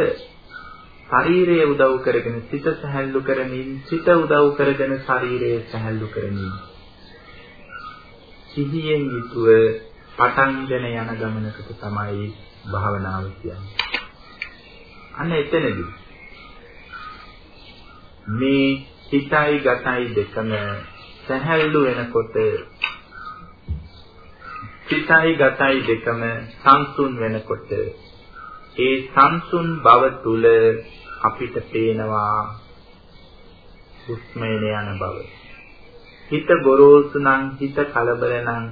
ශරීරය උදව් කරගෙන සිත සැහැල්ලු කරමින් සිත උදව් කරගෙන ශරීරය සැහැල්ලු කරමින් සිහියෙන් යුතුව පටන්ගෙන යන ගමනකට තමයි භාවනාව කියන්නේ. අන්න එතනදී මේ හිතයි ගතයි දෙකම සැහැල්ලු වෙනකොට සිතයි ගතයි දෙකම සංසුන් වෙනකොට ඒ සංසුන් බව තුල අපිට පේනවා හුස්මේන යන බව. හිත ගොරෝසු නම් හිත කලබල නම්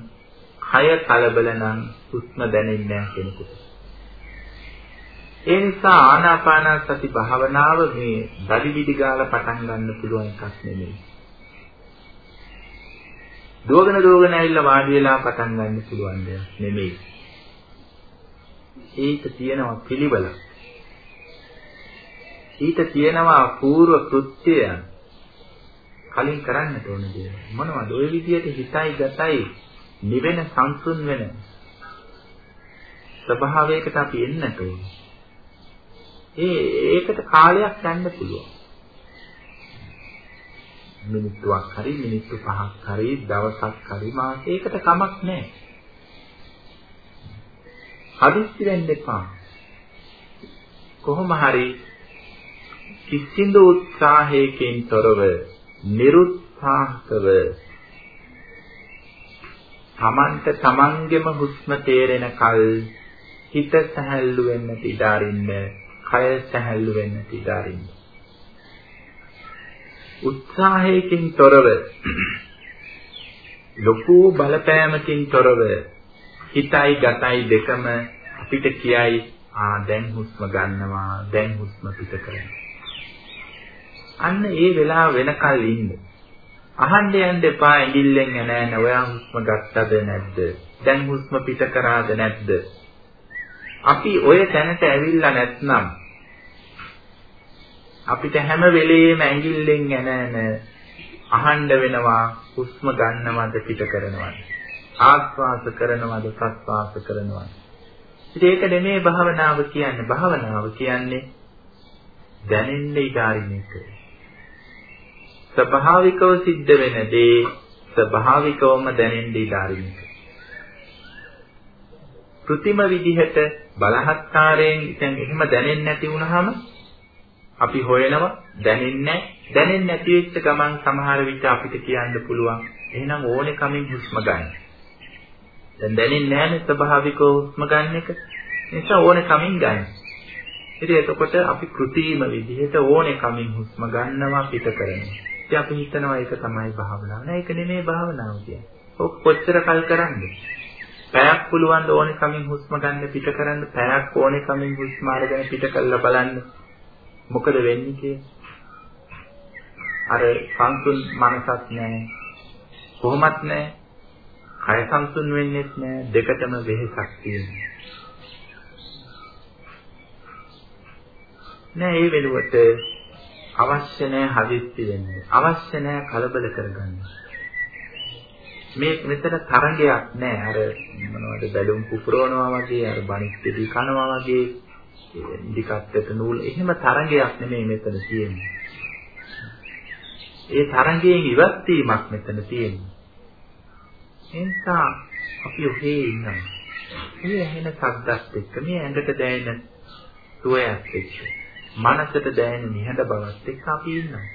කය කලබල නම් හුස්ම දැනෙන්නේ නැහැ කෙනෙකුට. ඒ නිසා ආනාපාන සති භාවනාව මේ දඩි බිඩි ගාලා පටන් ගන්න පුළුවන් එකක් නෙමෙයි. දුවගෙන දුවගෙන ඇවිල්ලා වාඩි වෙලා පටන් ගන්න පුළුවන් දෙයක් නෙමෙයි. ඒක තියෙනවා පිළිවෙල. ඊට තියෙනවා పూర్ව කෘත්‍යයන්. කලින් කරන්නට ඕන දේ. මොනවද? ওই විදියට හිතයි ගතයි නිවෙන සංසුන් වෙන ස්වභාවයකට අපි එන්නට ඕන. ඒ ඒකට කාලයක් ගන්න පුළුවන්. මිනිත්තුවක් හරි මිනිත්තු පහක් හරි දවසක් හරි මාසයකට කමක් නැහැ. හදිස්සි වෙන්න එපා. කොහොම හරි කිසිදු උත්සාහයකින් තොරව නිරුත්සාහකව තමන්ට තමන්ගෙම හුස්ම තේරෙන කල් හිත සැහැල්ලු වෙන්න ඉඩ අරින්න, කය සැහැල්ලු වෙන්න ඉඩ අරින්න. උත්සාහයකින් තොරව ලොකු බලපෑමකින් තොරව හිතයි ගතයි දෙකම අපිට කියයි ආ දැන් හුස්ම ගන්නවා දැන් හුස්ම පිට කරනවා. අන්න ඒ වෙලාව වෙනකල් ඉන්න. අහන්න යන්න එපා ඇඟිල්ලෙන් නෑ නෑ ඔයා හුස්ම ගත්තද නැද්ද? දැන් හුස්ම පිට කරාද නැද්ද? අපි ඔය තැනට ඇවිල්ලා නැත්නම් අපිට හැම වෙලෙම ඇඟිල්ලෙන් ඇනෑන අහන්න වෙනවා හුස්ම ගන්නවද පිට කරනවද? ආස්වාස කරනවද ප්‍රස්වාස කරනවද ඉතින් ඒක නෙමේ භාවනාව කියන්නේ. භාවනාව කියන්නේ දැනෙන්න ඉඩ අරින එක. ස්වභාවිකව සිද්ධ වෙන දේ ස්වභාවිකවම දැනෙන්න ඉඩ අරින එක. કૃතිම විදිහට බලහත්කාරයෙන් දැන් එහෙම දැනෙන්නේ නැති වුනහම අපි හොයනවා දැනෙන්නේ දැනෙන්නේ නැති වෙච්ච ගමන් සමහර විට අපිට කියන්න පුළුවන් එහෙනම් ඕනේ කමින් හුස්ම ගන්න. දැන් දැනෙන්නේ නැහැනේ ස්වභාවිකව හුස්ම ගන්න එක. නිසා ඕනේ කමින් ගන්න. ඉතින් එතකොට අපි કૃතිම විදිහට ඕනේ කමින් හුස්ම ගන්නවා පිට කරනවා. ඉතින් අපි හිතනවා ඒක තමයි භාවනාව. නෑ ඒක නෙමෙයි භාවනාව කියන්නේ. ඔක් කොච්චර කල් කරන්නේ? පැයක් පුළුවන් ඕනේ කමින් හුස්ම ගන්න පිට කරන්න පැයක් ඕනේ කමින් හුස්ම අරගෙන පිට කරලා බලන්න මොකද වෙන්නේ කියලා අර සංසුන් මනසක් නැහැ කොහොමත් නැහැ කය සංසුන් වෙන්නේත් නැහැ දෙකටම වෙහෙසක් තියෙනවා නෑ ඒ වෙනුවට අවශ්‍ය නැහැ හදිස්සි වෙන්න අවශ්‍ය නැහැ කලබල කරගන්න මේ මෙතන තරංගයක් නෑ අර මොනවද බැලුම් පුපුරවනවා වගේ අර බණිස්සෙදි කනවා වගේ ඉදිකට්ටට නූල් එහෙම තරංගයක් නෙමෙයි මෙතන තියෙන්නේ. ඒ තරංගයෙන් ඉවත් වීමක් මෙතන තියෙන්නේ. එනිසා අපි ඔහේ ඉන්නවා. මේ ඇහෙන ශබ්දත් එක්ක මේ ඇඟට දැනෙන සුවයත් එක්ක මනසට දැනෙන නිහඬ බවත් එක්ක අපි ඉන්නවා.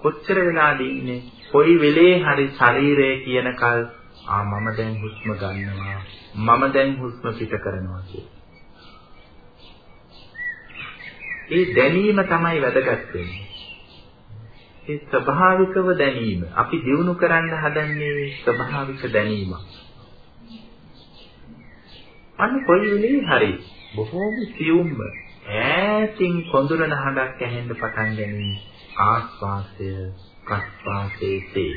කොච්චර වෙලාද ඉන්නේ කොයි වෙලේ හරි ශරීරය කියනකල් ආ මම දැන් හුස්ම ගන්නවා මම දැන් හුස්ම පිට කරනවා ඒ දැනීම තමයි වැදගත් වෙන්නේ. ඒ ස්වභාවිකව දැනීම අපි දිනු කරන්න හදන්නේ ස්වභාවික දැනීම. අන්න කොයි වෙලේ හරි බොහෝම සියුම්ව ඈතින් කොඳුරන හඬක් ඇහෙන්න පටන් ගැනීම ආස්වාසය ප්‍රස්වාසයේදී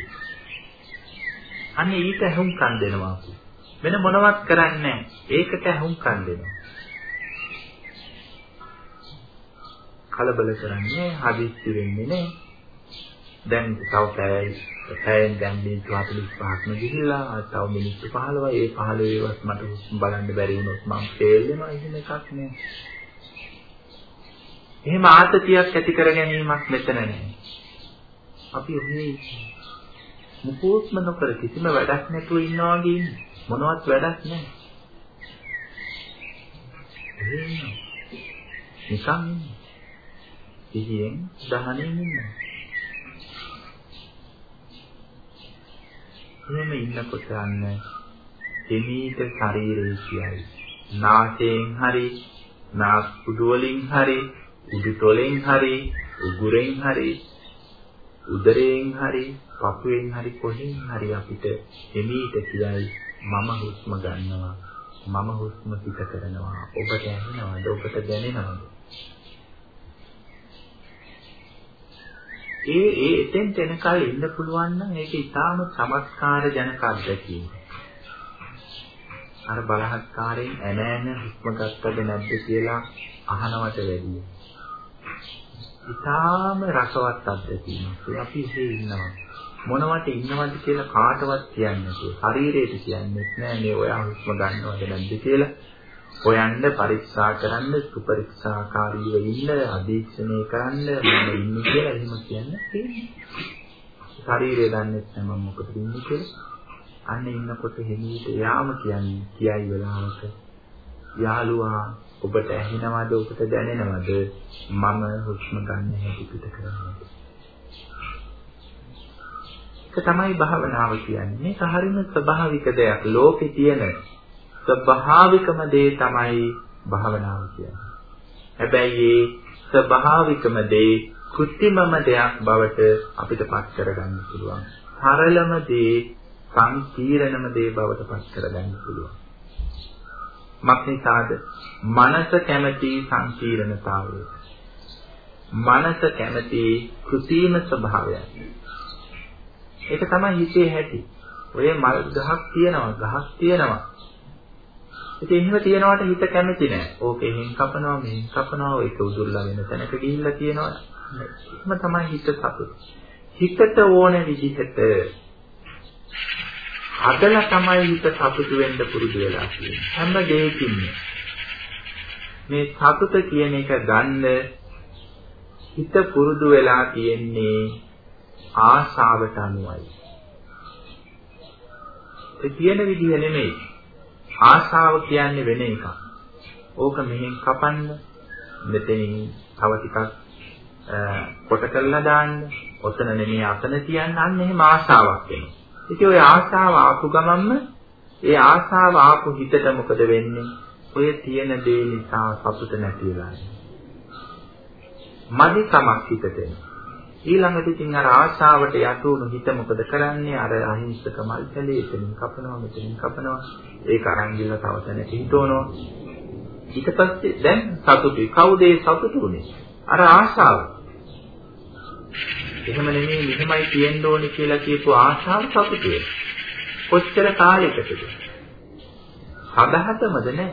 අන්න ඊට අහුම්කම් දෙනවා අපි. වෙන මොනවත් කරන්නේ ඒකට අහුම්කම් දෙනවා. කලබල කරන්නේ හදිස්සි වෙන්නේ නැහැ. දැන් තව පැය පැයෙන් දැන් මිනිත්තු 45ක්ම ගිහිල්ලා තව මිනිත්තු 15 ඒ 15 වත් මට බලන්න බැරි වුණොත් මම ෆේල් වෙනවා එහෙම එකක් නෑ. එහෙම ආතතියක් ඇති කර ගැනීමක් මෙතන නෑ. අපි ඔහේ මුකෝත්ම නොකර කිසිම වැඩක් නැතුව ඉන්නවා වගේ ඉන්නේ. මොනවත් වැඩක් නැහැ. නිකන් ඉහියෙන් දහනෙන් ඉන්නවා. එහෙම ඉන්නකොට අන්න දෙමීට ශරීරය කියයි. නාසයෙන් හරි, නාස් පුඩු වලින් හරි, උඩු තොලෙන් හරි, උගුරෙන් හරි උදරයෙන් හරි පපුවෙන් හරි කොහෙන් හරි අපිට එමීට කියයි මම හුස්ම ගන්නවා. මම හුස්ම පිට කරනවා. ඔබට ඇහෙනවද? ඔබට දැනෙනවද? ඒ ඒ එතෙන් තැනකල් ඉන්න පුළුවන් නම් ඒක ඊටාම චමත්කාර ජනක අත්දැකීම. අර බලහත්කාරයෙන් ඇන ඇන හුස්ම ගත්තද නැද්ද කියලා අහනවට වැඩියි. ඉතාම රසවත් අත්දැකීමක්. අපි ඉහි ඉන්නවා. මොනවට ඉන්නවද කියලා කාටවත් කියන්නේ නැහැ. ශරීරයට කියන්නේ නැහැ මේ ඔයා හුස්ම ගන්නවද නැද්ද කියලා. හොයන්න පරීක්ෂා කරන්න සුපරීක්ෂාකාරීව ඉන්න අධීක්ෂණය කරන්න මම ඉන්නේ කියලා එහෙම කියන්නේ ශරීරය දන්නේ නැහැ මම මොකද ඉන්නේ කියලා. අන්න ඉන්නකොට හිමීට යාම කියන්නේ කියයි වෙලාවක. යාළුවා ඔබට ඇහෙනවද ඔබට දැනෙනවද? මම හුස්ම ගන්න හැටි පිට කරනවද? ඒක තමයි භාවනාව කියන්නේ. මේක හරිම ස්වභාවික දෙයක්. ලෝකේ තියෙන ස්වභාවිකම දේ තමයි භාවනාව කියන්නේ. හැබැයි ඒ ස්වභාවිකම දේ කෘත්‍රිමම දෙයක් බවට අපිට පත් කරගන්න පුළුවන්. සරලම දේ සංකීර්ණම දේ බවට පත් කරගන්න පුළුවන්. මක්නිසාද? මනස කැමති සංකීර්ණතාවය. මනස කැමති කෘතිම ස්වභාවය ඒක තමයි හිතේ හැටි. ඔය මල් ගහක් තියෙනවා ගහක් තියෙනවා. ඉතින් එහෙම තියනවට හිත කැමති නෑ ඕක එහෙන් කපනවා මෙහෙන් කපනවා ඒක උදුල්ලා වෙන තැනක ගිහිල්ලා තියෙනවා එහෙම තමයි හිත සතුට හිතට ඕන විදිහට හදලා තමයි හිත සතුටු වෙන්න පුරුදු වෙලා තියෙන්නේ. හැම දෙයකින්ම මේ සතුට කියන එක ගන්න හිත පුරුදු වෙලා තියෙන්නේ ආශාවට අනුවයි. ඒ කියන විදිහ නෙමෙයි. ආශාව කියන්නේ වෙන එකක්. ඕක මෙහෙන් කපන්න මෙතනින් තව ටිකක් කොට කරලා දාන්න. ඔතන නෙමෙයි අතන තියන්න අන්න එහෙම ආශාවක් එනවා. ඉතින් ওই ආශාව ආපු ගමන්ම ඒ ආශාව ආපු හිතට මොකද වෙන්නේ? ඔය තියෙන දේ නිසා සතුට නැති වෙලා මදි තමක් හිතට ඊළඟට ඉතින් අර ආශාවට යටුණු හිත මොකද කරන්නේ? අර අහිංසක මල්කලේ එතනින් කපනවා මෙතනින් කපනවා. ඒක අරන් ගිහලා තව තැනක හිටවනවා. ඊට පස්සේ දැන් සතුටුයි. කවුද ඒ සතුටු උනේ? අර ආශාව. එහෙම නෙමෙයි මෙහෙමයි තියෙන්න ඕනේ කියලා කියපු ආශාව සතුටු වෙන. කොච්චර කාලයකටද? සදහතමද නැහැ.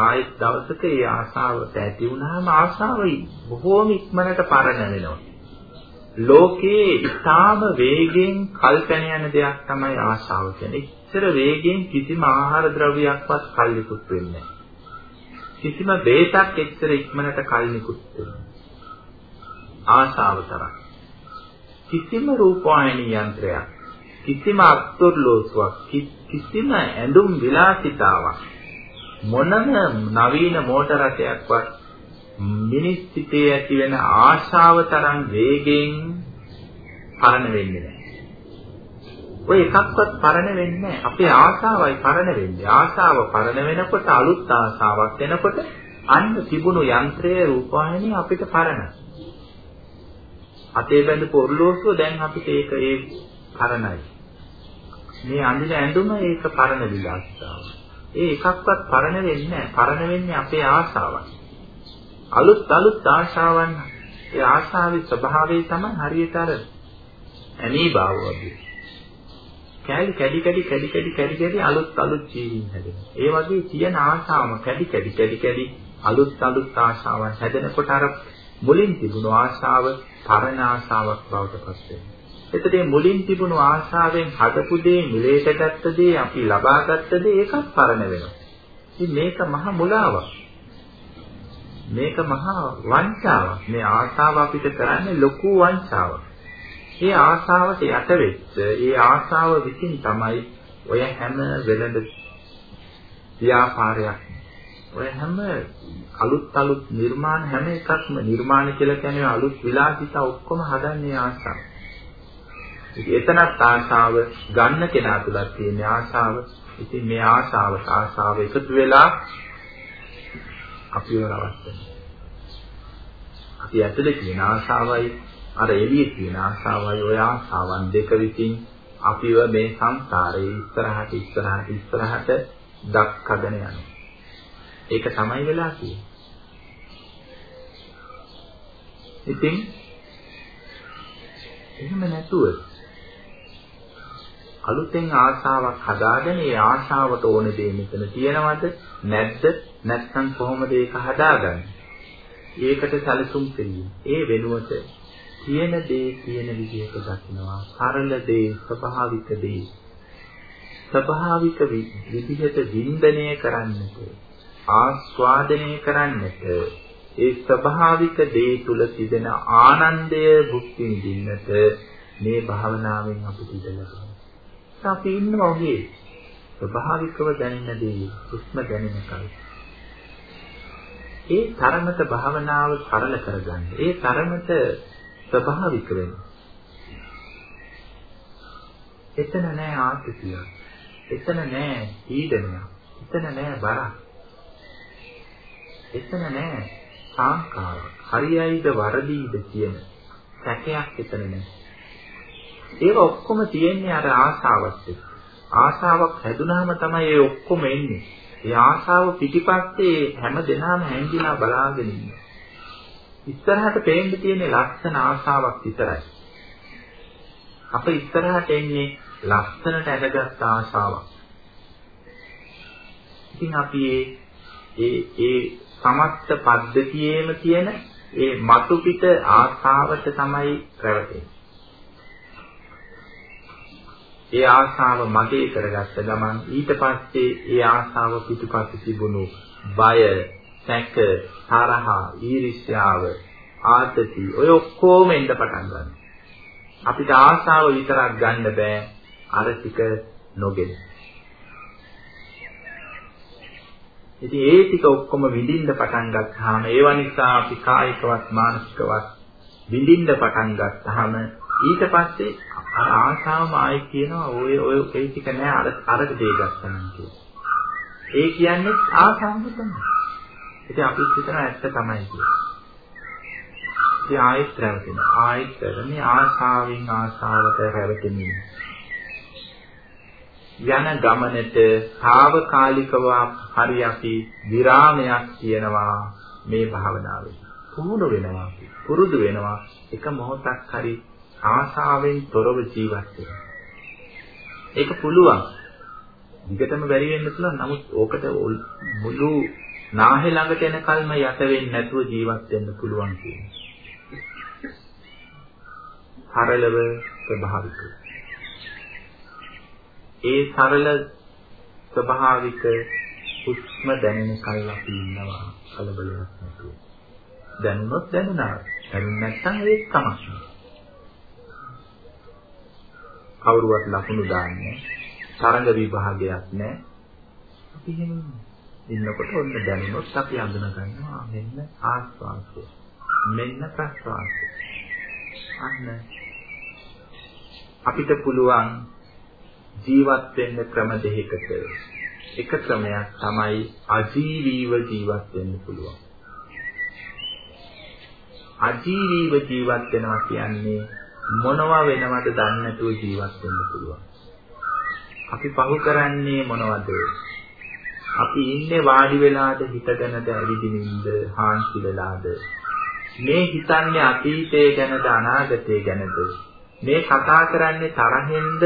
ආයෙත් දවසක ඒ ආශාවට ඇති වුණාම ආශාව බොහෝම ඉක්මනට පරණ වෙනවා. ලෝකේ ඊටාම වේගෙන් කල්පන යන දෙයක් තමයි ආශාව කියන්නේ. ඉච්ඡර වේගෙන් කිසිම ආහාර ද්‍රව්‍යයක්වත් කල්ලිකුත් වෙන්නේ නැහැ. කිසිම බේතක් එච්චර ඉක්මනට කල්ලිකුත් වෙන්නේ ආශාව තරම්. කිසිම රූපවාහිනී යන්ත්‍රයක් කිසිම අත්ොර්ලෝසුවක් කිසිම ඇඳුම් විලාසිතාවක් මොනම නවීන මෝටර රථයක්වත් මිනිස් සිතේ ඇති වෙන ආශාව තරම් වේගෙන් පරණ වෙන්නේ නැහැ. ඔය එකක්වත් පරණ වෙන්නේ නැහැ. අපේ ආශාවයි පරණ වෙන්නේ. ආශාව පරණ වෙනකොට අලුත් ආශාවක් එනකොට අන්න තිබුණු යන්ත්‍රයේ රූපවාහිනිය අපිට පරණයි. අතේ බැඳපු ඔරලෝසුව දැන් අපිට ඒක ඒ පරණයි. මේ අඳින ඇඳුම ඒක පරණ විලාසිතාව. ඒ එකක්වත් පරණ වෙන්නේ නැහැ. පරණ වෙන්නේ අපේ ආශාවන්. අලුත් අලුත් ආශාවන් ඒ ආශාවේ ස්වභාවය තමයි හරියට අර ඇනීබාව වගේ. කැඩි කැඩි කැඩි කැඩි කැඩි කැඩි කැඩි අලුත් අලුත් ජීවීන් හැදෙනවා. ඒ වගේ තියෙන ආශාවම කැඩි කැඩි කැඩි කැඩි අලුත් අලුත් ආශාවන් හැදෙනකොට අර මුලින් තිබුණු ආශාව පරණ ආශාවක් බවට පත් වෙනවා. එතකොට මේ මුලින් තිබුණු ආශාවෙන් හදපු දේ, මිලේට ගත්ත දේ, අපි ලබා ගත්ත දේ ඒකත් පරණ වෙනවා. ඉතින් මේක මහ මුලාවක්. මේක මහා වංචාවක්. මේ ආශාව අපිට කරන්නේ ලොකු වංචාවක්. මේ ආශාවට යට වෙච්ච, ඒ ආශාව විසින් තමයි ඔය හැම වෙළඳ ව්‍යාපාරයක් ඔය හැම අලුත් අලුත් නිර්මාණ හැම එකක්ම නිර්මාණ කියලා කියන්නේ අලුත් විලාසිතා ඔක්කොම හදන්නේ ආශාව. ඉතින් එතනත් ආශාව ගන්න කෙනා තුලත් තියෙන ආශාව. ඉතින් මේ ආශාව ආශාව එකතු වෙලා අපිව රවට්ටනවා. අපි ඇතුලේ තියෙන ආශාවයි අර එළියේ තියෙන ආශාවයි ඔය ආශාවන් දෙක විසින් අපිව මේ සංසාරේ ඉස්සරහට ඉස්සරහට ඉස්සරහට දක්කගෙන යනවා. ඒක තමයි වෙලා තියෙන්නේ. ඉතින් එහෙම නැතුව අලුතෙන් ආශාවක් හදාගෙන ඒ ආශාවට ඕන දේ මෙතන තියෙනවද නැද්ද නැත්නම් කොහොමද ඒක හදාගන්නේ? ඒකට සැලසුම් කිරීම. ඒ වෙනුවට තියෙන දේ තියෙන විදිහට දකිනවා. සරල දේ, ස්වභාවික දේ. ස්වභාවික විදිහට වින්දනය කරන්නට ආස්වාදනය කරන්නට ඒ ස්වභාවික දේ තුල තිබෙන ආනන්දය භුක්ති විඳින්නට මේ භාවනාවෙන් අපිට ඉඩ ලැබෙනවා. අපි ඉන්නවා ඔහේ ස්වභාවිකව දැනෙන දේ සුස්ම දැනෙන කල. ඒ තරමට භාවනාව සරල කරගන්න. ඒ තරමට ස්වභාවික වෙන්න. එතන නෑ ආත්තිය. එතන නෑ ඊඩනයක්. එතන නෑ බරක්. එතන නෑ සංකාරයක්. හරියයිද වරදීද කියන සැකයක් එතන නෑ. ඒක ඔක්කොම තියෙන්නේ අර ආශාවත් එක්ක. ආශාවක් හැදුනාම තමයි ඒ ඔක්කොම එන්නේ. ඒ ආශාව පිටිපස්සේ හැම දෙනාම හැංගිලා බලාගෙන ඉන්නවා. ඉස්සරහට පේන්න තියෙන ලස්සන ආශාවක් විතරයි. අප ඉස්සරහට එන්නේ ලස්සනට ඇදගත් ආශාවක්. ඉතින් අපි ඒ ඒ සමස්ත පද්ධතියේම තියෙන ඒ මතු පිට ආශාවට තමයි රැවටෙන්නේ. ඒ ආශාව මගේ කරගත්ත ගමන් ඊට පස්සේ ඒ ආශාව පිටුපස්සේ තිබුණු බය, සැක, තරහ, ඊර්ෂ්‍යාව, ආතති ඔය ඔක්කොම එන්න පටන් ගන්නවා. අපිට ආශාව විතරක් ගන්න බෑ අර ටික නොගෙන. ඉතින් ඒ ටික ඔක්කොම විඳින්න පටන් ගත්තාම ඒව නිසා අපි කායිකවත් මානසිකවත් විඳින්න පටන් ගත්තාම ඊට පස්සේ අර ආශාවම ආයි කියනවා ඔය ඔය ඒ ටික නෑ අර අර දේ ගන්න කියලා. ඒ කියන්නේ ආශාවම තමයි. ඉතින් අපි හිතන ඇත්ත තමයි කියන්නේ. ඉතින් ආයෙත් රැවටෙන. ආයෙත් මේ ආශාවෙන් ආශාවට රැවටෙමින් යන ගමනට తాවකාලිකව හරි අපි විරාමයක් කියනවා මේ භාවනාවේ. පුහුණු වෙනවා. පුරුදු වෙනවා. එක මොහොතක් හරි ආශාවෙන් තොරව ජීවත් වෙනවා. ඒක පුළුවන්. විකටම බැරි වෙන්න පුළුවන්. නමුත් ඕකට මුළු නාහෙ ළඟට එනකල්ම යට වෙන්නේ නැතුව ජීවත් වෙන්න පුළුවන් කියන්නේ. සරලව ස්වභාවික. ඒ සරල ස්වභාවික හුස්ම දැනෙන කල් අපි ඉන්නවා කලබලයක් නැතුව. දැනුනොත් දැනුණා. දැනුනේ නැත්නම් ඒක කමක් නෑ. කවුරුවත් ලකුණු දාන්නේ තරඟ විභාගයක් නෑ. අපි එහෙම ඉන්නකොට ඔන්න දැනුනොත් අපි අඳුන ගන්නවා මෙන්න ආස්වාදය. මෙන්න ප්‍රස්වාදය. අන්න අපිට පුළුවන් ජීවත් වෙන්න ක්‍රම දෙකකට එක ක්‍රමයක් තමයි අජීවීව ජීවත් වෙන්න පුළුවන්. අජීවීව ජීවත් වෙනවා කියන්නේ මොනවා වෙනවද දන්නේ නැතුව ජීවත් වෙන්න පුළුවන්. අපි පහු කරන්නේ මොනවද? අපි ඉන්නේ වාඩි වෙලාද හිතගෙනද ඇවිදිනින්ද හාන්සි වෙලාද? මේ හිතන්නේ අතීතය ගැනද අනාගතය ගැනද? මේ කතා කරන්නේ තරහෙන්ද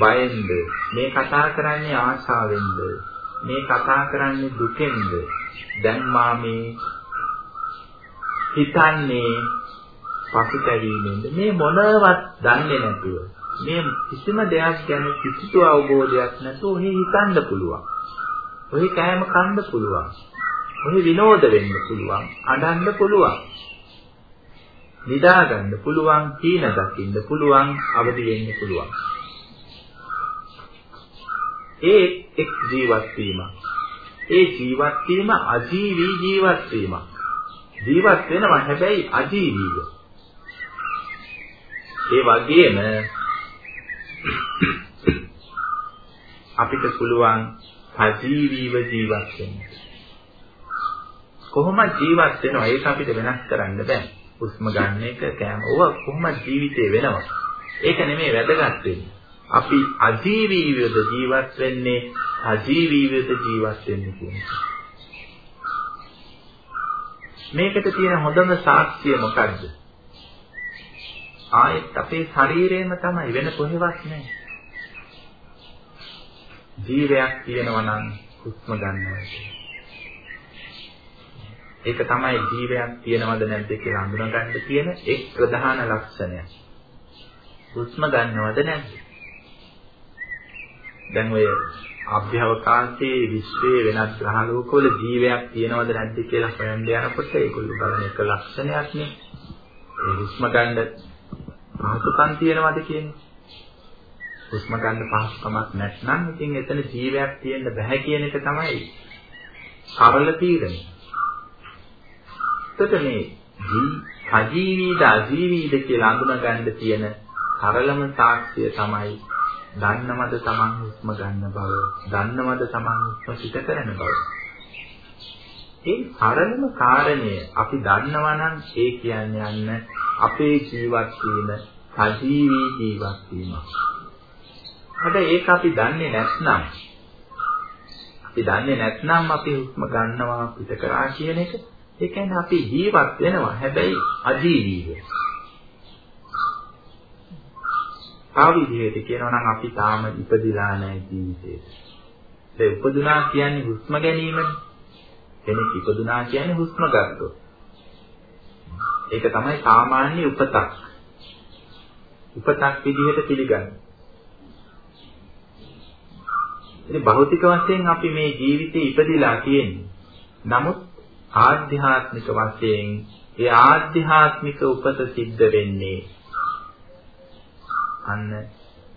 බයෙන්ද? මේ කතා කරන්නේ ආශාවෙන්ද? මේ කතා කරන්නේ දුකෙන්ද? දැන් මා මේ හිතන්නේ පසුතැවීමෙන්ද මේ මොනවත් දන්නේ නැතුව මේ කිසිම දෙයක් ගැන කිසිදු අවබෝධයක් නැතුව ඔහි හිතන්න පුළුවන්. ඔහි කෑම කන්න පුළුවන්. ඔහි විනෝද වෙන්න පුළුවන්. අඬන්න පුළුවන්. නිදා ගන්න පුළුවන්, තීන දකින්න පුළුවන්, අවදි වෙන්න පුළුවන්. ඒ එක් ජීවත් වීමක්. ඒ ජීවත් වීම අජීවී ජීවත් වීමක්. ජීවත් වෙනවා හැබැයි අජීවීව. ඒ වගේම අපිට පුළුවන් සජීවීව ජීවත් වෙන්න. කොහොමද ජීවත් වෙනවා ඒක අපිට වෙනස් කරන්න බෑ. හුස්ම ගන්න එක කෑම ඕවා කොහොමද ජීවිතේ වෙනවා. ඒක නෙමෙයි වැදගත් වෙන්නේ. අපි අජීවීවද ජීවත් වෙන්නේ අජීවීවද ජීවත් වෙන්නේ කියන්නේ. මේකට තියෙන හොඳම සාක්ෂිය මොකද්ද? ආයෙත් අපේ ශරීරයම තමයි වෙන කොහෙවත් නැහැ. ජීවයක් තියෙනවා නම් හුස්ම ගන්නවා ඒක තමයි ජීවයක් තියෙනවද නැද්ද කියලා අඳුනගන්න තියෙන එක් ප්‍රධාන ලක්ෂණය. හුස්ම ගන්නවද නැද්ද? දැන් ඔය අභ්‍යවකාශයේ විශ්වයේ වෙනත් ග්‍රහ ලෝකවල ජීවයක් තියෙනවද නැද්ද කියලා හොයන්න යනකොට ඒගොල්ලෝ බලන එක ලක්ෂණයක් නේ. ඒ හුස්ම ගන්න පහසුකම් තියෙනවද කියන්නේ. හුස්ම ගන්න පහසුකමක් නැත්නම් ඉතින් එතන ජීවයක් තියෙන්න බෑ කියන එක තමයි සරල තීරණය. එතකොට මේ සජීවීද අජීවීද කියලා අඳුනගන්න තියෙන සරලම සාක්ෂිය තමයි දන්නවද Taman හුස්ම ගන්න බව, දන්නවද Taman හුස්ම පිට කරන බව. ඒ සරලම කාරණය අපි දන්නවා නම් ඒ කියන්නේ යන්න අපේ ජීවත් වීම සජීවී ජීවත් වීම. හැබැයි ඒක අපි දන්නේ නැත්නම් අපි දන්නේ නැත්නම් අපි හුස්ම ගන්නවා පිට කරා කියන එක ඒ කියන්නේ අපි ජීවත් වෙනවා හැබැයි අජීවීව. තව විදිහට කියනවා නම් අපි තාම ඉපදිලා නැහැ ජීවිතේ. ඒ උපදුනා කියන්නේ හුස්ම ගැනීමනේ. කෙනෙක් ඉපදුනා කියන්නේ හුස්ම ගන්නතොත්. ඒක තමයි සාමාන්‍ය උපතක්. උපතක් විදිහට පිළිගන්නේ. ඉතින් භෞතික වශයෙන් අපි මේ ජීවිතේ ඉපදිලා තියෙන්නේ. නමුත් ආධ්‍යාත්මික වශයෙන් ඒ ආධ්‍යාත්මික උපත සිද්ධ වෙන්නේ අන්න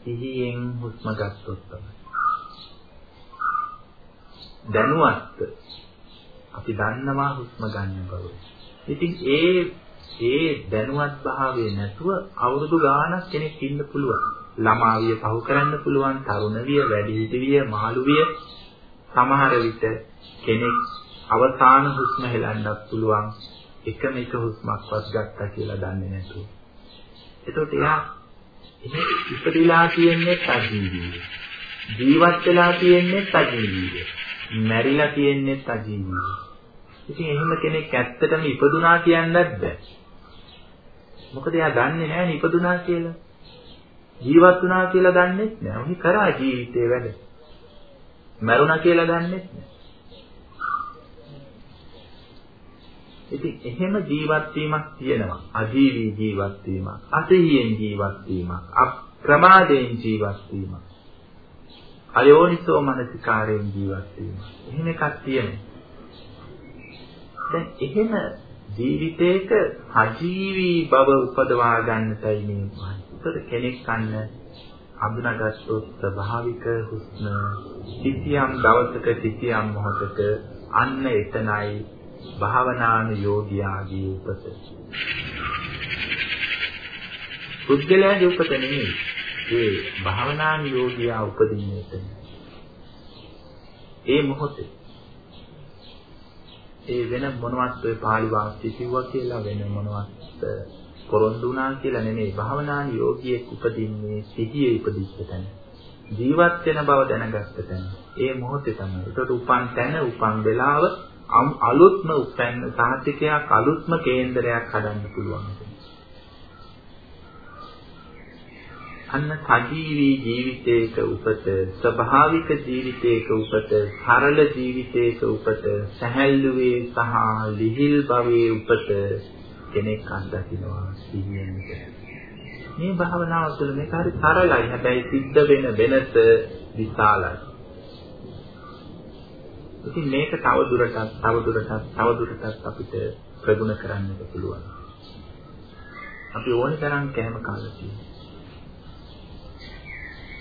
සිහියෙන් හුස්ම ගත්තොත් තමයි. දැනුවත් අපි දන්නවා හුස්ම ගන්න බව. ඉතින් ඒ ඒ දැනුවත් භාවයේ නැතුව අවුරුදු ගාණක් කෙනෙක් ඉන්න පුළුවන්. ළමාවිය පහු කරන්න පුළුවන්, තරුණ විය, වැඩිහිටි විය, මහලු විය. සමහර විට කෙනෙක් අවසාන හුස්ම හෙලන්නත් පුළුවන්. එකම එක හුස්මක්වත් ගත්තා කියලා දන්නේ නැතුව. එතකොට එයා එහෙම ඉපදිලා තියෙන්නේ සජීවීව. ජීවත් වෙලා තියෙන්නේ සජීවීව. මැරිලා තියෙන්නේ සජීවීව. ඉතින් එහෙම කෙනෙක් ඇත්තටම ඉපදුනා කියන්නත් බෑ. මොකද එයා දන්නේ නැහැ ඉපදුනා කියලා. ජීවත් වුණා කියලා දන්නේ නැහැ. උහි කරා ජීවිතේ වැඩ. මරුණා කියලා දන්නේ නැහැ. ඉතින් එහෙම ජීවත් වීමක් තියෙනවා. අජීවී ජීවත් වීමක්, අසහියෙන් ජීවත් වීමක්, අප්‍රමාදයෙන් ජීවත් වීමක්. අයෝනිසෝ මනසිකාරයෙන් ජීවත් වීම. එහෙම එකක් තියෙනවා. දැන් එහෙම ජීවිතේක අජීවී බව උපදවා ගන්නටයි මේ වහන්සේ. කෙනෙක් අන්න අඳුනගත්තොත් ස්වභාවික හුස්ම සිටියම් දවසක සිටියම් මොහොතක අන්න එතනයි භාවනානුයෝගියාගේ උපත. පුද්ගලයාගේ උපත නෙමෙයි. ඒ භාවනානුයෝගියා උපදින්නේ එතන. ඒ මොහොතේ ඒ වෙන මොනවත් ඔය පාළි වාක්‍ය කිව්වා කියලා වෙන මොනවත් පොරොන්දු වුණා කියලා නෙමෙයි භාවනාන් යෝගියෙක් උපදින්නේ සිහියේ ඉපදිච්ච තැන. ජීවත් වෙන බව දැනගත්ත තැන. ඒ මොහොතේ තමයි. ඒකට උපන් තැන උපන් වෙලාව අලුත්ම උපැන්න සාහිත්‍යයක් අලුත්ම කේන්දරයක් හදන්න පුළුවන්. අන්න සජීවී ජීවිතයක උපත ස්වභාවික ජීවිතයක උපත සරල ජීවිතයක උපත සැහැල්ලුවේ සහ ලිහිල් භවයේ උපත කෙනෙක් අත්දකිනවා සිහියෙන් මේ භාවනාව තුළ මේක හරි සරලයි. හැබැයි සිද්ධ වෙන වෙනස විශාලයි. ඉතින් මේක තව දුරටත් තව දුරටත් තව දුරටත් අපිට ප්‍රගුණ කරන්නට පුළුවන්. අපි ඕනි තරම් කැම කාලා තියෙනවා.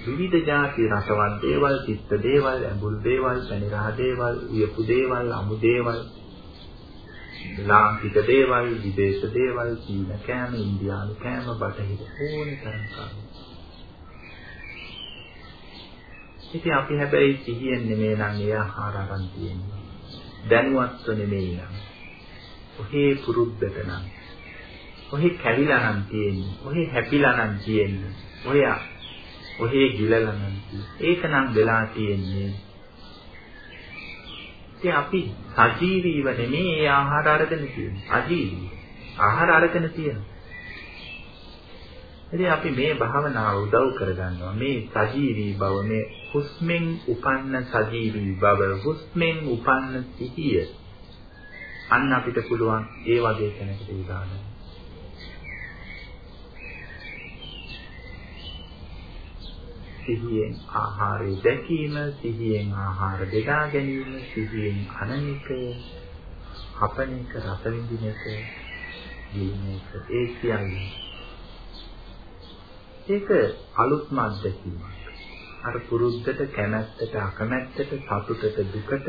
විවිධ જાති රසවත් දේවල්, චිත්ත දේවල්, ඇඹුල් දේවල්, පැනිරහ දේවල්, උයපු දේවල්, අමු දේවල්, ලාංකික දේවල්, විදේශ දේවල්, චීන කෑම, ඉන්දියානු කෑම, බටහිර ඕනේ තරම් කෑම. ඉතින් අපි හැබැයි සිහියෙන් නෙමෙයි නම් ඒ ආහාර අරන් තියෙන්නේ. දැනුවත්ව නෙමෙයි නම්. ඔහේ පුරුද්දට නම්. ඔහේ කැවිලා නම් තියෙන්නේ. ඔහේ හැපිලා නම් තියෙන්නේ. ඔය ඔහේ ගිලලා නම් ඒක නම් වෙලා තියෙන්නේ. ඉතින් අපි සජීවීව නෙමේ ඒ ආහාර අරගෙන තියෙන්නේ. අජීවී ආහාර අරගෙන තියෙනවා. ඉතින් අපි මේ භාවනාව උදව් කරගන්නවා. මේ සජීවී බව මේ හුස්මෙන් උපන්න සජීවී බව හුස්මෙන් උපන්න සිහිය. අන්න අපිට පුළුවන් ඒ වගේ කෙනෙකුට උදාහරණයක් සිහියෙන් ආහාරය දැකීම, සිහියෙන් ආහාර බෙදා ගැනීම, සිහියෙන් අනන එක, හපන එක, රස විඳින එක, ගිලින එක, ඒ කියන්නේ. ඒක අලුත්ම අත්දැකීමක්. අර පුරුද්දට, කැමැත්තට, අකමැත්තට, සතුටට, දුකට,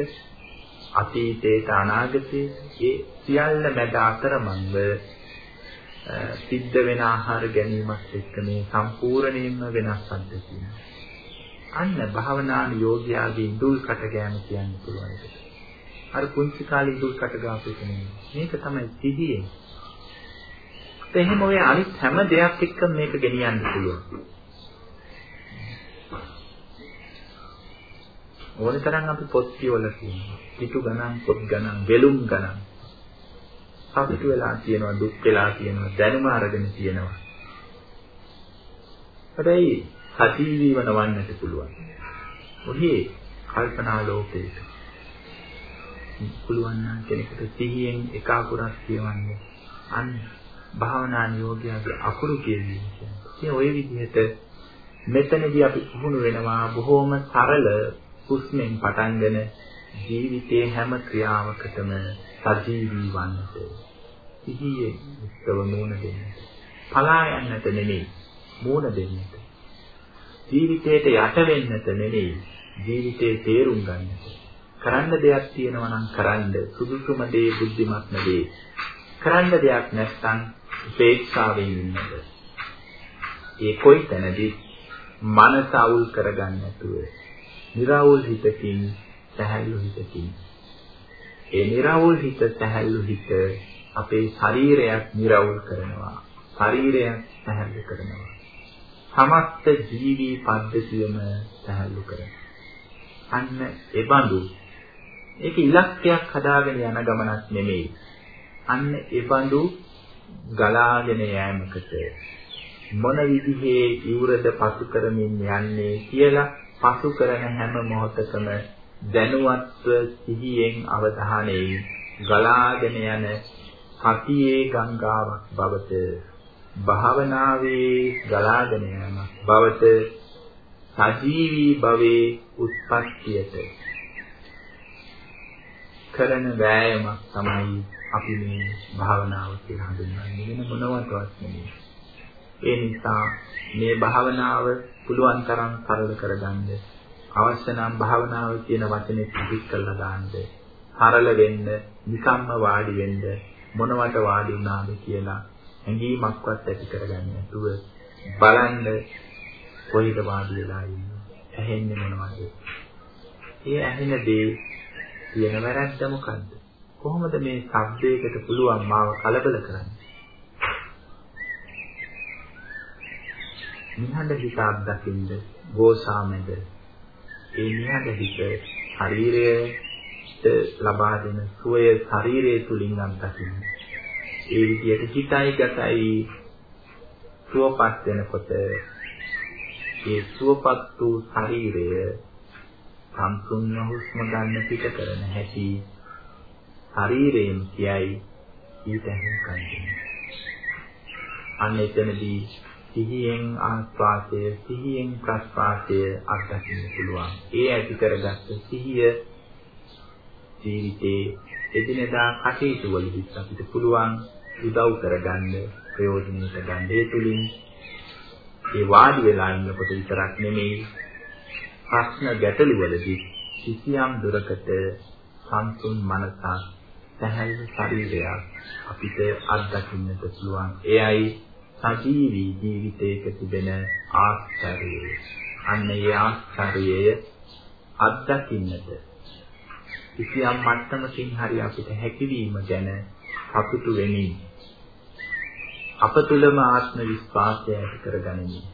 අතීතයට, අනාගතයට ඒ සියල්ල මැද අතරමංව සිද්ධ වෙන ආහාර ගැනීමත් එක්ක මේ සම්පූර්ණයෙන්ම වෙනස් අත්දැකීමක්. අන්න භාවනාන යෝග්‍යයාගේ ඉඳුල් කට ගෑම කියන්න පුළුවන් එකට. අර කුංචි කාලේ ඉඳුල් කට ගාපු එක නෙමෙයි. මේක තමයි සිහියෙන්. එහෙම ඔය අනිත් හැම දෙයක් එක්ක මේක ගෙනියන්න පුළුවන්. ඕන තරම් අපි පොත් කියවල තියෙනවා. පිටු ගණන්, පොත් ගණන්, වෙලුම් ගණන්. සතුට වෙලා තියෙනවා, දුක් වෙලා තියෙනවා, දැනුම අරගෙන තියෙනවා. හැබැයි සජීවීව නවන්නට පුළුවන්. ඔහි කල්පනා ලෝකයක පුළුවන් නම් කෙනෙකුට සිහියෙන් එක අකුරක් කියවන්නේ අන්න භාවනා නියෝගයගේ අකුරු කියවීම කියන්නේ. ඉතින් ওই විදිහට මෙතනදී අපි පුහුණු වෙනවා බොහොම සරල හුස්මෙන් පටන්ගෙන ජීවිතයේ හැම ක්‍රියාවකටම සජීවී වන්නට සිහියේ උත්සව මූණ දෙන්නට පලා යන්නට නෙමෙයි මූණ දෙන්නට. ජීවිතයට යට වෙන්නට නෙමෙයි ජීවිතේ තේරුම් ගන්නට. කරන්න දෙයක් තියෙනවා නම් කරන්න. සුදුසුම දේ බුද්ධිමත්ම දේ. කරන්න දෙයක් නැත්නම් උපේක්ෂාවෙන් ඉන්නද ඒ කොයි තැනදී මනස අවුල් කරගන්න නැතුව निराවුල් හිතකින් සැහැල්ලු හිතකින් ඒ निराවුල් හිත සැහැල්ලු හිත අපේ ශරීරයක් निराවුල් කරනවා. ශරීරයක් සැහැල්ලු කරනවා. සමස්ත ජීවී පද්ධතියම සැහැල්ලු කරනවා. අන්න ඒ බඳු ඒක ඉලක්කයක් හදාගෙන යන ගමනක් නෙමෙයි. අන්න ඒ බඳු ගලාගෙන යෑමකට මොන විදිහේ ඉවුරද පසු කරමින් යන්නේ කියලා පසු කරන හැම මොහොතකම දැනුවත්ව සිහියෙන් අවධානයෙන් ගලාගෙන යන සතියේ ගංගාවක් බවට භාවනාවේ ගලාගෙන යෑමක් බවට සජීවී භවයේ උත්පත්තියට කරන වෑයමක් තමයි අපි මේ භාවනාව කියලා හඳුන්වන්නේ වෙන මොනවත්වත් නෙමෙයි. ඒ නිසා මේ භාවනාව පුළුවන් තරම් සරල කරගන්න අවශ්‍ය නම් භාවනාව කියන වචනේ පිළිත් කරලා දාන්න. සරල වෙන්න, නිකම්ම වාඩි වෙන්න මොනවට වාඩි වුණාද කියලා හැඟීමක්වත් ඇති කරගන්න නැතුව බලන්න කොයිද වාඩි වෙලා ඉන්නේ. ඇහෙන්නේ මොනවද? ඒ ඇහෙන දේ කියන වැරද්ද මොකද්ද? කොහොමද මේ සබ්දයකට පුළුවන් මාව කලබල කරන්නේ? නිහඬ හිත අත්දකින්න ගෝසාමෙද ඒ නිහඬ හිත ශරීරයට ලබා දෙන සුවය ශරීරය තුලින් අත්දකින්න. ඒ විදිහට හිතයි ගතයි සුවපත් වෙනකොට ඒ සුවපත් වූ ශරීරය සම්පූර්ණ හුස්ම ගන්න පිට කරන හැටි ශරීරයෙන් කියයි ඊට හැංකන්නේ. අන්න එතනදී සිහියෙන් ආස්වාදය සිහියෙන් ප්‍රස්වාදය අත්දකින්න පුළුවන්. ඒ ඇති කරගත්ත සිහිය ජීවිතේ එදිනෙදා කටයුතු වලදී අපිට පුළුවන් උදව් කරගන්න ප්‍රයෝජනෙට ගන්න. ඒ තුලින් ඒ වාඩි වෙලා ඉන්නකොට විතරක් නෙමෙයි ප්‍රශ්න ගැටළු වලදී කිසියම් දුරකට සංසුන් මනසක් සැහැල්ලු ශරීරයක් අපිට අත්දකින්නට පුළුවන්. එයයි සජීවී ජීවිතයක තිබෙන ආශ්චර්යය. අන්න ඒ ආශ්චර්යය අත්දකින්නට කිසියම් මට්ටමකින් හරි අපිට හැකියවීම ගැන සතුටු වෙමින් අප තුළම ආත්ම විශ්වාසය ඇති කරගනිමින්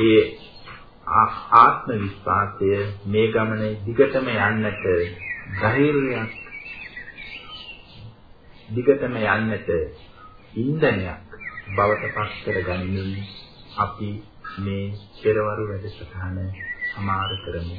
ඒ ආත්ම විශ්වාසය මේ ගමනේ දිගටම යන්නට ධෛර්යයක් දිගටම යන්නට ඉන්ධනයක් බවට පත් කරගනිමින් අපි මේ පෙරවරු වැඩසටහන සමාර කරමු.